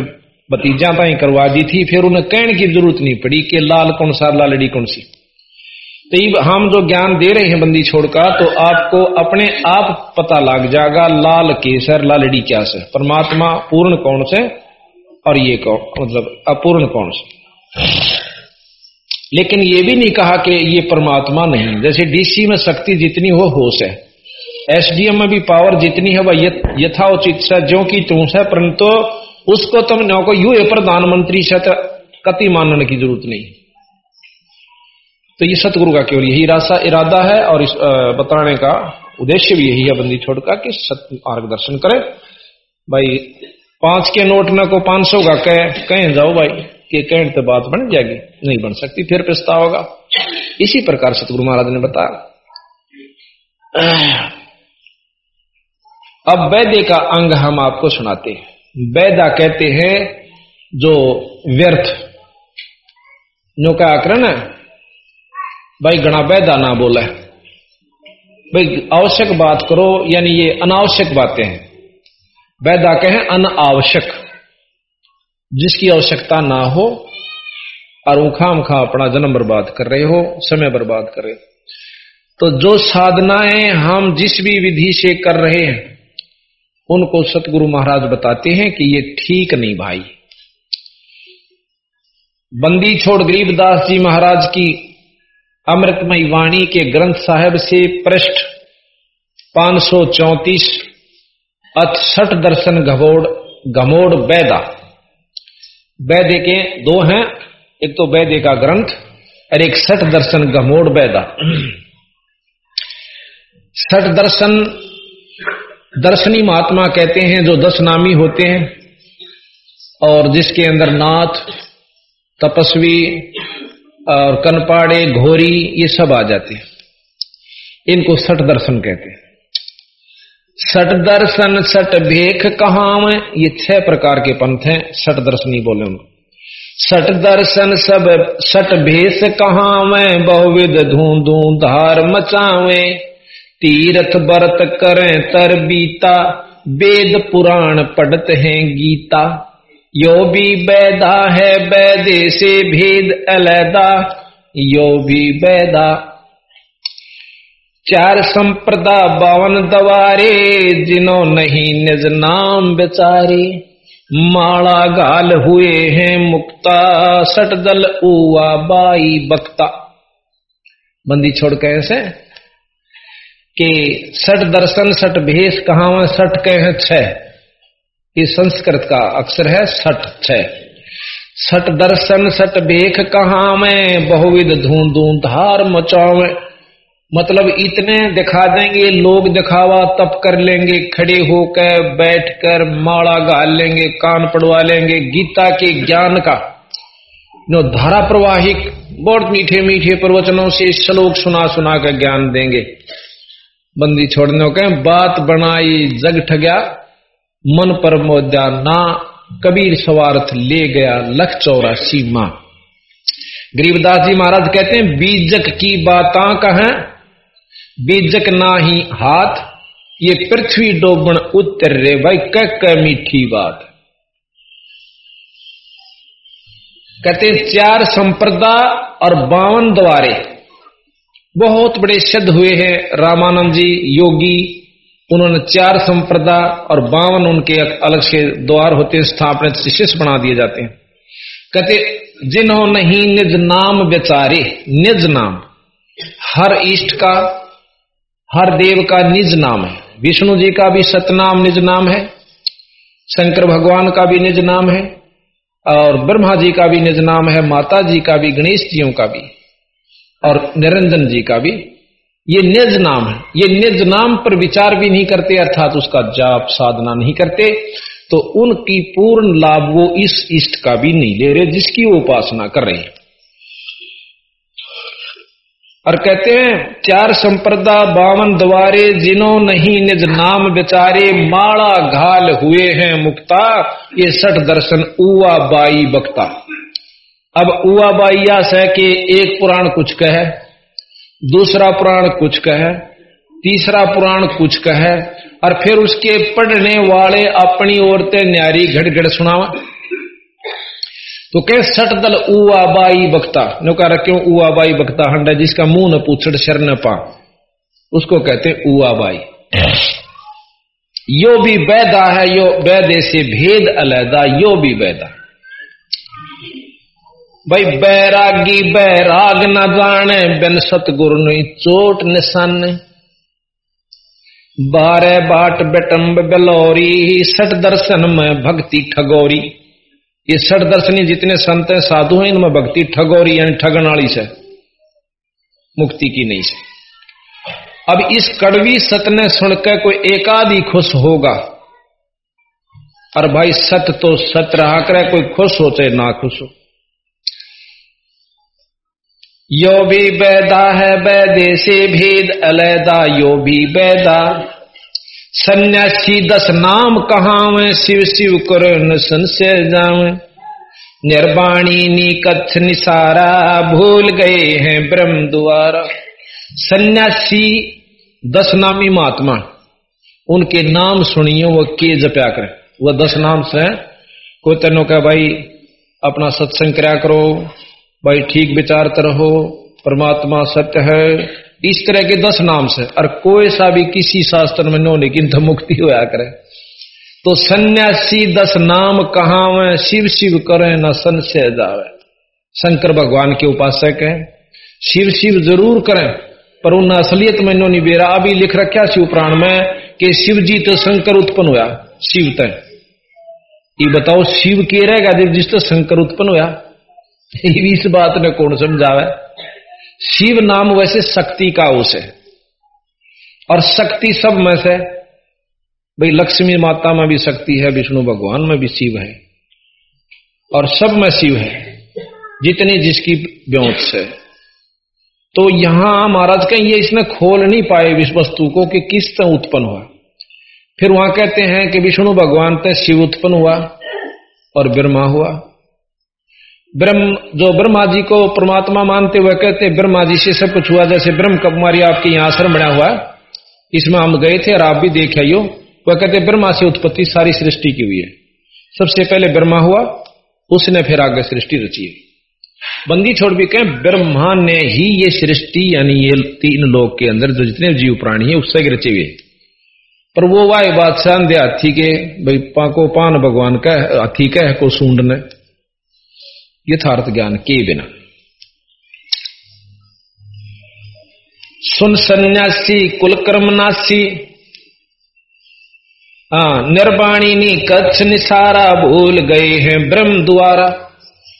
भतीजा ताई करवा दी थी, फिर उन्हें कहने की ज़रूरत नहीं पड़ी कि लाल कौन सा, लालड़ी कौन सी। तो हम जो ज्ञान दे रहे हैं बंदी छोड़का तो आपको अपने आप पता लग जाएगा लाल केसर, लालड़ी क्या से? परमात्मा पूर्ण कौन से? और ये कौन मतलब अपूर्ण कौन से? लेकिन ये भी नहीं कहा कि ये परमात्मा नहीं। जैसे डीसी में शक्ति जितनी हो, होश है। एसडीएम में भी पावर जितनी है, वह यथाउचित से जो की तू है परंतु उसको तुम नो को यू प्रधानमंत्री से तो कति मानने की ज़रूरत नहीं। तो ये सतगुरु का केवल यही रास्ता, इरादा है और इस बताने का उद्देश्य भी यही है बंदी छोड़ का कि सत्य मार्गदर्शन करे। भाई, पाँच के नोट में को पाँच सौ का कह, कहें जाओ भाई। कि कहें तो बात बन जाएगी, नहीं बन सकती, फिर पिस्ता होगा। इसी प्रकार सतगुरु महाराज ने बताया। अब वैद्य का अंग हम आपको सुनाते हैं। वैदा कहते हैं, जो व्यर्थ जो का आकरण है, भाई गणा वैदा ना बोला। भाई आवश्यक बात करो, यानी ये अनावश्यक बातें हैं। वैदा कहें, अनावश्यक। जिसकी आवश्यकता ना हो और उखाम खा अपना जन्म बर्बाद कर रहे हो, समय बर्बाद कर रहे हो। तो जो साधनाएँ हम जिस भी विधि से कर रहे हैं, उनको सतगुरु महाराज बताते हैं कि ये ठीक नहीं भाई। बंदी छोड़ गरीबदास जी महाराज की अमृतमय वाणी के ग्रंथ साहेब से पृष्ठ पाँच सौ चौतीस अठसठ दर्शन घमोड़ घमोड़ बैदा। वैद्य के दो हैं। एक तो वैद्य का ग्रंथ और एक सठ दर्शन घमोड़ वैदा। सठ दर्शन दर्शनी महात्मा कहते हैं, जो दस नामी होते हैं और जिसके अंदर नाथ, तपस्वी और कनपाड़े, घोरी, ये सब आ जाते हैं। इनको सठ दर्शन कहते हैं। सठ दर्शन, सट भेख कहा ये छह प्रकार के पंथ हैं, सट दर्शनी बोले उनको सट दर्शन सब, सट भेष कहा बहुविध धू धू धार मचावे? तीर्थ बरत करें, तर बीता। वेद पुराण पढ़त हैं गीता। यो भी बैदा है बैदे से भेद अलैदा। यो भी बैदा चार संप्रदा बावन दवारे, जिनो नहीं निज नाम बेचारे। माला गाल हुए हैं मुक्ता, सट दल उआ बाई बक्ता। बंदी छोड़ कैसे कि सठ दर्शन, सट भेष कहा सठ के हैं छह। संस्कृत का अक्षर है सठ छह। सठ दर्शन, सट भेख कहा में बहुविध धूं धूं धार मचाव। मतलब इतने दिखा देंगे, लोग दिखावा तप कर लेंगे, खड़े होकर बैठकर माला गाल लेंगे, कान पड़वा लेंगे, गीता के ज्ञान का। जो धारा प्रवाहिक बहुत मीठे मीठे प्रवचनों से श्लोक सुना सुना कर ज्ञान देंगे। बंदी छोड़ने के बात बनाई, जग ठग्या, मन पर मोद्या ना, कबीर स्वार्थ ले गया लख चौरासी माँ गरीबदास जी महाराज कहते हैं, बीजक की बाता कह बीजक ना ही हाथ, ये पृथ्वी डोबन उत्तर रे भाई कह कह मीठी बात। कहते चार संप्रदा और बावन द्वारे। बहुत बड़े सिद्ध हुए हैं, रामानंद जी, योगी, उन्होंने चार संप्रदा और बावन उनके अलग से द्वार होते हैं, स्थापना शिष्य बना दिए जाते हैं। कहते जिन्हों नहीं निज नाम बेचारे, निज नाम, हर इष्ट का हर देव का निज नाम है। विष्णु जी का भी सतनाम निज नाम है। शंकर भगवान का भी निज नाम है। और ब्रह्मा जी का भी निज नाम है। माता जी का भी, गणेश जियों का भी। और निरंजन जी का भी। ये निज नाम है। ये निज नाम पर विचार भी नहीं करते, अर्थात उसका जाप साधना नहीं करते। तो उनकी पूर्ण लाभ वो इस इष्ट का भी नहीं ले रहे, जिसकी वो उपासना कर रहे हैं। और कहते हैं, चार संप्रदा बावन द्वारे जिन्हों नहीं निज नाम बेचारे माड़ा घाल हुए हैं मुक्ता, ये सठ दर्शन उआ बाई बक्ता अब उआ बाइया से के एक पुराण कुछ कहे, दूसरा पुराण कुछ कहे, तीसरा पुराण कुछ कहे, और फिर उसके पढ़ने वाले अपनी औरतें न्यारी घड़ सुनावा। तो कह सट दल उआ बाई बख्ता। नो कह क्यों उआ बाई बख्ता? हंडा जिसका मुँह न पूछड़ शर न पा। उसको कहते उआ बाई। यो भी बैदा है, यो वैदे से भेद अलहदा यो भी बैदा भाई बैरागी बैराग न जाने, बिन सतगुरु ने चोट निशान। बारह बाट बेटम्ब बेलौरी, सट दर्शन में भक्ति ठगोरी। ये सठ दर्शनी जितने संत हैं, साधु हैं, इनमें भक्ति ठगोरी यानी ठगन वाली से, मुक्ति की नहीं से। अब इस कड़वी सत ने सुनकर कोई एकाद ही खुश होगा, और भाई सत तो सत रहा करे, कोई खुश हो चाहे ना खुश हो। यो भी बैदा है, बैदे से भेद, अलैदा यो भी बैदा। सन्यासी दस नाम कहावे, शिव शिव करो संशय जावे। निर्वाणी नी कच्छ निसारा, भूल गए हैं ब्रह्म द्वारा सन्यासी दस नामी महात्मा, उनके नाम सुनिए, वो के जप्या करें। वह दस नाम से कोई तेनों का भाई, अपना सत्संग करा करो। भाई, ठीक विचारते रहो। परमात्मा सत्य है। इस तरह के दस नाम से, और कोई सा भी किसी शास्त्र में नो लेकिन तो मुक्ति होया करे। तो सन्यासी दस नाम कहा शिव शिव करे न संशय जावे। शंकर भगवान के उपासक है। शिव शिव ज़रूर करें, पर उन असलियत में नो नहीं बेरा। अभी लिख रखा शिव प्राण में कि शिव जी तो शंकर उत्पन्न हुआ शिव तय। ये बताओ, शिव के रहेगा जिस तो शंकर उत्पन्न हुआ इस बात ने कौन समझावे? शिव नाम वैसे शक्ति का उस है। और शक्ति सब में से, भाई लक्ष्मी माता में भी शक्ति है, विष्णु भगवान में भी शिव है। और सब में शिव है, जितनी जिसकी ब्योत है तो यहाँ महाराज कहीं, ये इसने खोल नहीं पाए इस वस्तु को कि किस तरह उत्पन्न हुआ। फिर वहाँ कहते हैं कि विष्णु भगवान से शिव उत्पन्न हुआ और ब्रह्मा हुआ। ब्रह्म, जो ब्रह्मा जी को परमात्मा मानते हुए कहते, ब्रह्मा जी से सब कुछ हुआ, जैसे ब्रह्म कुमारी आपके यहाँ आश्रम बना हुआ है, इसमें हम गए थे और आप भी देख आइयो। वह कहते, ब्रह्मा से उत्पत्ति सारी सृष्टि की हुई है। सबसे पहले ब्रह्मा हुआ, उसने फिर आगे सृष्टि रची है। बंदी छोड़ भी कहें, ब्रह्मा ने ही ये सृष्टि, यानी ये तीन लोग के अंदर जो जितने जीव प्राणी है, उससे रचे हुए पर वो वाह बादशाह दे हाथी के भाई पाको पान भगवान का हाथी का है को सूंडने यथार्थ ज्ञान के बिना। सुन सन्यासी कुलकर्मनासी निर्वाणी कच्छ निसारा, भूल गए हैं ब्रह्म द्वारा।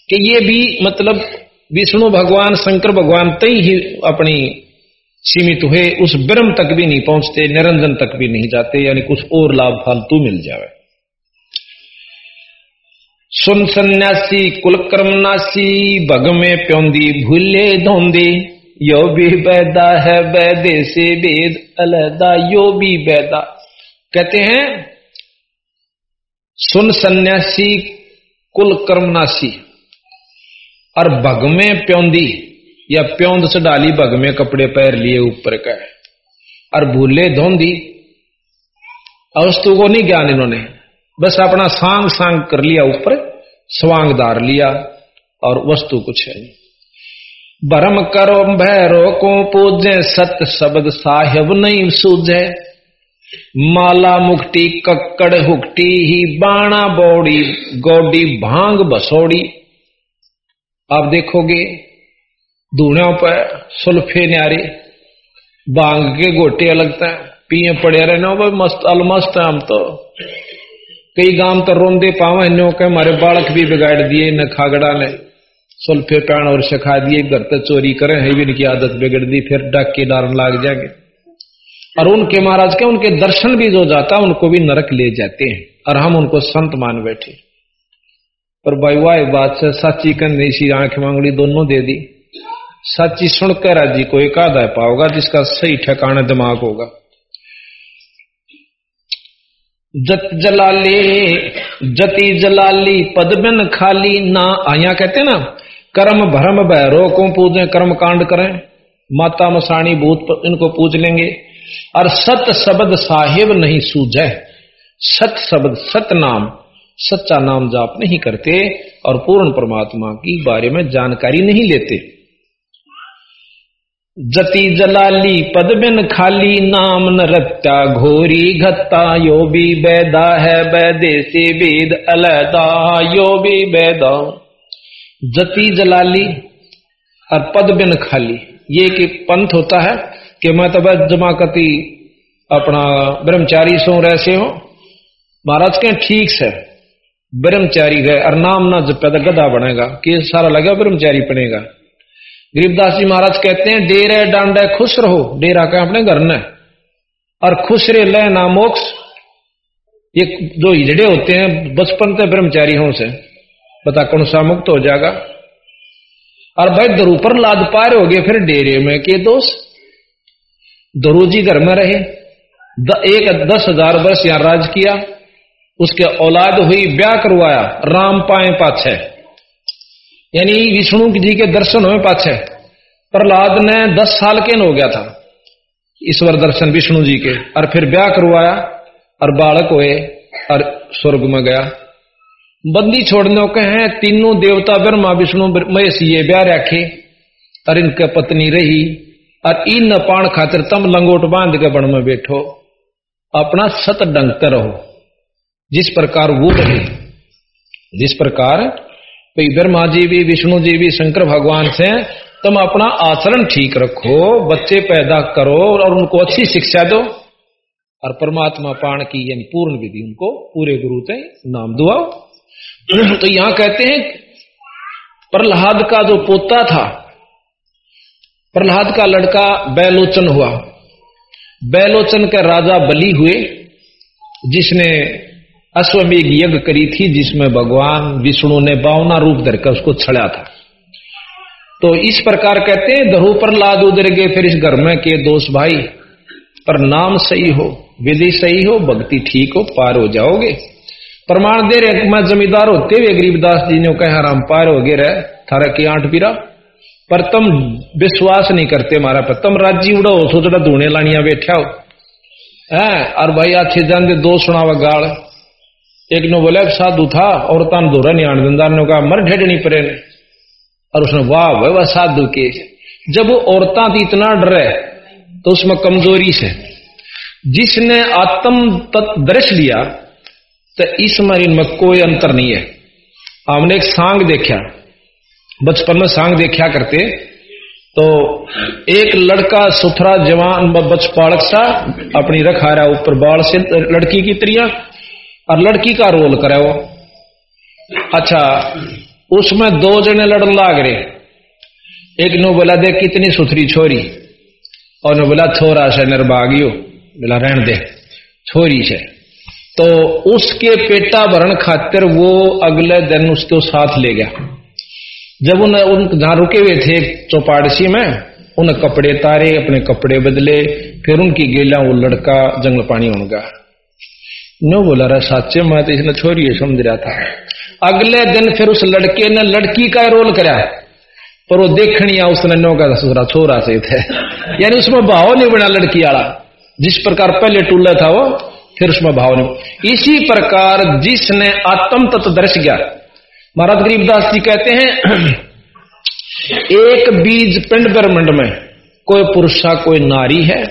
कि ये भी मतलब विष्णु भगवान, शंकर भगवान तई ही अपनी सीमित हुए, उस ब्रह्म तक भी नहीं पहुँचते, निरंजन तक भी नहीं जाते, यानी कुछ और लाभ फालतू मिल जाए सुन सन्यासी कुलक्रमनासी भग में प्योंदी, भूले धोंदी। यो भी बैदा है, बैदे से वेद अलहदा, यो भी बैदा। कहते हैं, सुन सन्यासी कुल कर्मनासी और भग में प्योंदी, या प्योंद से डाली भग में कपड़े पैर लिए ऊपर का और भूले धोंदी। अवस्तु को नहीं ज्ञान इन्होंने। बस अपना सांग सांग कर लिया ऊपर स्वांगदार लिया, और वस्तु कुछ है नहीं। भरम करो, भैरो को पूजे, सत्य शब्द साहेब नहीं सूझे। माला मुक्ति कक्कड़ हुक्टी, ही बाणा बौड़ी, गौडी भाँग बसोड़ी। आप देखोगे धूणों पर सुल्फे न्यारे, बांग के गोटे लगता है पिए पड़े रहने मस्त, अलमस्त है हम तो। कई गाँव तो रोंदे पावे नो के हमारे बालक भी बिगाड़ दिए न खागड़ा ने सुल्फे पैण और सिखा दिए, घर तो चोरी करें, है भी इनकी आदत बिगड़ दी, फिर डक के डारन लाग जाएँगे। और उनके महाराज के, उनके दर्शन भी जो जाता, उनको भी नरक ले जाते हैं, और हम उनको संत मान बैठे। पर भाई वाह बात से साची कंधे सी आँख मांगड़ी दोनों दे दी। सच्ची सुनकर राज़ी को एक आधा पाओगा जिसका सही ठिकाना दिमाग होगा। जत जलाली, जति जलाली, पद बिन खाली ना। आया कहते ना, कर्म भरम भैरो को पूजे, कर्म कांड करें। माता मसाणी भूत इनको पूज लेंगे। और सत शब्द साहिब नहीं सूझे। सत शब्द, सत नाम, सच्चा नाम जाप नहीं करते और पूर्ण परमात्मा की बारे में जानकारी नहीं लेते। जति जलाली पद बिन खाली नाम न घोरी घत्ता, यो भी बैदा है बैदेसी वेद अलहदा यो भी बैदा। जति जलाली और पद बिन खाली, ये कि पंथ होता है कि मैं तब बस जमाकती अपना ब्रह्मचारी सो रहे हो। महाराज के ठीक से ब्रह्मचारी गए और नाम ना जब पैदा गधा बनेगा कि सारा लगा ब्रह्मचारी बनेगा। गरीबदास जी महाराज कहते हैं डेरे डांडे खुश रहो डेरा का अपने घर ने और खुश रे ले ना मोक्ष। ये जो हिजड़े होते हैं बचपन से ब्रह्मचारी हो से बता कौन सा मुक्त हो जाएगा? और भाई दरू पर लाद पार हो गए फिर डेरे में के दोष? दरू जी घर में रहे द, एक दस हज़ार वर्ष यहाँ राज किया उसके औलाद हुई ब्याह करवाया राम पाए पाछे। यानी विष्णु जी के दर्शन हुए पाछे, प्रहलाद ने दस साल के हो गया था। ईश्वर दर्शन विष्णु जी के, और फिर ब्याह करवाया, और बालक हुए, और स्वर्ग में गया। बंदी छोड़ने के हैं तीनों देवता ब्रह्मा, विष्णु, महेश, ये ब्याह रखे, और इनके पत्नी रही, और इन पाण खातिर तम लंगोट बाँध के बण में बैठो। अपना सत डंगते रहो। जिस प्रकार वो रहे, जिस प्रकार तो ब्रह्मा जी भी, विष्णु जी भी, शंकर भगवान से, तुम अपना आचरण ठीक रखो, बच्चे पैदा करो और उनको अच्छी शिक्षा दो। और परमात्मा पाण की यानी पूर्ण विधि उनको पूरे गुरु से नाम दुआओ। तो यहाँ कहते हैं, प्रहलाद का जो पोता था, प्रहलाद का लड़का बैलोचन हुआ। बैलोचन के राजा बली हुए, जिसने अश्वमेघ यज्ञ करी थी जिसमें भगवान विष्णु ने बावना रूप धरकर उसको छड़ा था। तो इस प्रकार कहते हैं दहु पर लाद उधर गए फिर इस घर में के दोस्त भाई। पर नाम सही हो, विधि सही हो, भक्ति ठीक हो, पार हो जाओगे। प्रमाण दे रहे मैं जमींदार होते हुए गरीबदास जी ने कहा, राम, पार हो गए रहे, थारा की आठ पीरा। पर तुम विश्वास नहीं करते मारा, पर तुम राज्य उड़ो हो तो धूने लानिया बैठा हो। है, और भाई अच्छे जान दो सुनावा गाड़ एक ने बोला साधु था और तान धोरा नहीं आने दिंदार ने कहा, मर ढेडनी परे ने। और उसने, वाह, वह साधु के। जब वो औरता थी इतना डरे तो उसमें कमज़ोरी से। जिसने आत्म दृश्य लिया तो इस मरीन इनमें कोई अंतर नहीं है। हमने एक सांग देखा। बचपन में सांग देखा करते। तो एक लड़का सुथरा जवान बचपाड़क सा, अपनी रखा रहा ऊपर बाल से, लड़की की त्रिया और लड़की का रोल करे वो। अच्छा उसमें दो जने लड़न लाग रहे एक नो बोला देख कितनी सुथरी छोरी और ने बोला छोरा से निर्भागियो। बोला, रहन दे, छोरी से। तो उसके पेटा भरण खातिर वो अगले दिन उसको साथ ले गया। जब उन उन जहाँ रुके हुए थे चौपाड़सी में, उन कपड़े तारे, अपने कपड़े बदले, फिर उनकी गेला वो लड़का जंगल पानी गया। नो बोला रहा साचे मैं तो इसने छोरी समझ रहा था। अगले दिन फिर उस लड़के ने लड़की का रोल करा, पर वो देखनी उसने नो का ससुरा छोरा से थे। यानी उसमें भाव नहीं बना लड़की वाला। जिस प्रकार पहले टूला था वो, फिर उसमें भाव नहीं इसी प्रकार जिसने आत्म तत्व दर्श गया, महाराज गरीबदास जी कहते हैं, एक बीज पिंड ब्रह्मंड में, कोई पुरुषा कोई नारी है,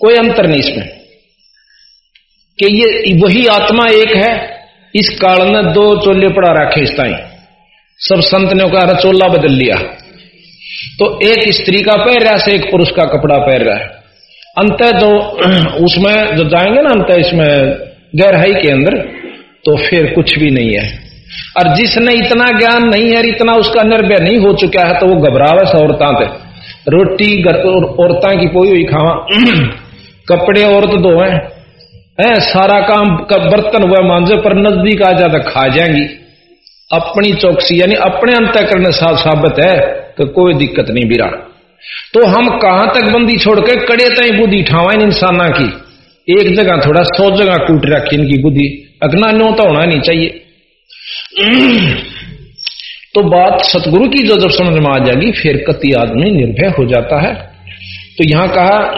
कोई अंतर नहीं इसमें। कि ये वही आत्मा एक है, इस काल ने दो चोले पड़ा रखे इस ताई। सब संत ने कहा चोला बदल लिया। तो एक स्त्री का पैर रहा से एक पुरुष का कपड़ा पैर रहा है। अंत जो उसमें जो जाएँगे ना, अंत इसमें गहराई के अंदर तो फिर कुछ भी नहीं है। और जिसने इतना ज्ञान नहीं है इतना उसका निर्भय नहीं हो चुका है तो वो घबरावे से औरतां से रोटी औरतां की पोई हुई खावा। कपड़े औरत दो है। सारा काम का बर्तन हुआ मांझे पर नज़दीक आ जाता, खा जाएँगी। अपनी चौकसी, यानी अपने अंत करने साबित है कि कोई दिक्कत नहीं बिरा तो हम कहाँ तक बंदी छोड़ के कड़े तय बुद्धि ठावा इन इंसाना की? एक जगह थोड़ा, सौ जगह कूट रखी इनकी बुद्धि। अगना न्यो तो होना नहीं चाहिए। तो बात सतगुरु की जो जब समझ में आ जाएगी, फिर कति आदमी निर्भय हो जाता है। तो यहाँ कहा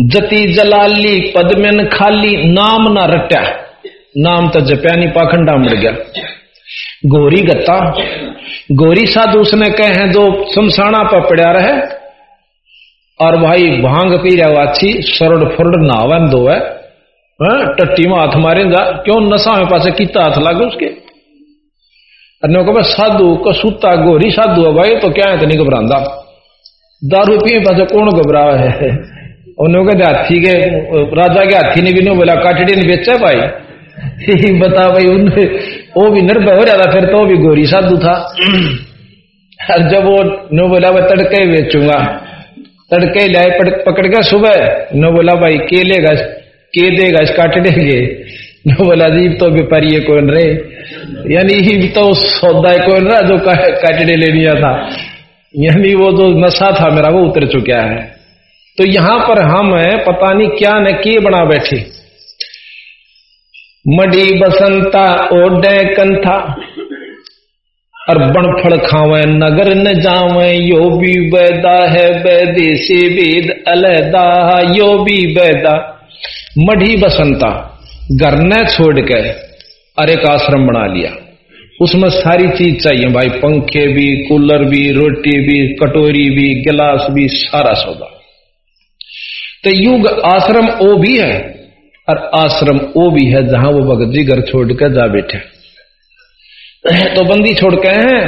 जति जलाली पदमेन खाली नाम ना रट्या। नाम तो जप्या नहीं पाखंडा मर गया। गोरी गत्ता। गोरी साधु उसने कहे हैं जो शमशाना पर पड़ा रहे और भाई भाँग पी रहा अच्छी सरड फरड नावन दो है हाँ, टट्टी में हाथ मारे जा क्यों नशा में पास किता हाथ लागे उसके? अन्य को साधु को सूता गोरी साधु है भाई तो क्या है तो नहीं घबरा दारू पिए पास कौन घबरा है उन्होंने कहते हाथी के राजा के हाथी ने भी नहीं बोला काटड़ी ने बेचा भाई। बता भाई उन वो भी निर्भय हो जाता, फिर तो भी गोरी साधु था। और जब वो नो बोला, मैं तड़के बेचूँगा। तड़के लाए पकड़ के सुबह नो बोला, भाई, के लेगा के देगा इस काटने के? नो बोला जी तो व्यापारी है, कौन रहे यानी तो सौदा कौन रहा जो काटने ले लिया था यानी वो जो नशा था मेरा, वो उतर चुका है। तो यहाँ पर हम है, पता नहीं क्या न किए बना बैठे। मडी बसंता ओडे कंथा और बनफड़ खावे, नगर न जावे, यो भी वैदा है, वैदे से वेद अलहदा यो भी वैदा। मढ़ी बसंता, घर न छोड़ के अरे का आश्रम बना लिया। उसमें सारी चीज़ चाहिए भाई, पंखे भी, कूलर भी, रोटी भी, कटोरी भी, गिलास भी, सारा सौदा। तो युग आश्रम ओ भी है और आश्रम ओ भी है जहाँ वो भगत जी घर छोड़कर जा बैठे। तो बंदी छोड़ के हैं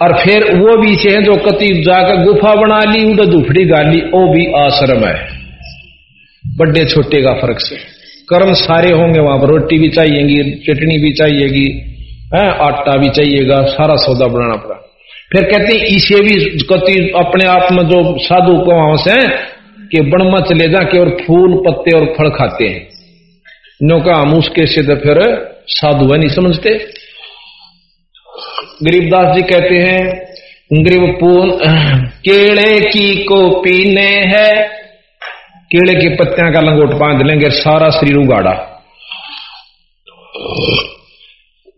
और फिर वो भी से है जो कति जाकर गुफा बना ली उड़ दुफड़ी गाली ओ भी आश्रम है। बड़े छोटे का फ़र्क से। कर्म सारे होंगे वहाँ पर, रोटी भी चाहिएगी, चटनी भी चाहिएगी आटा भी चाहिएगा, सारा सौदा बनाना पड़ा। फिर कहते हैं, इसे भी कति अपने आप में जो साधु को वहाँ से कि बणमा चले जाके और फूल, पत्ते और फल खाते हैं। नौका हम उसके से तो फिर साधु है नहीं समझते। गरीबदास जी कहते हैं, गरीब पून, केले की को पीने है। केले के पत्तियाँ का लंगोट बाँध लेंगे, सारा शरीर उगाड़ा।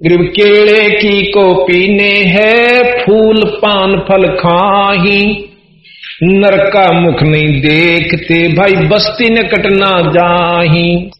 गरीब, केले की को पीने है, फूल, पान, फल खाही। नरका मुख नहीं देखते भाई बस्ती निकट ना जाही।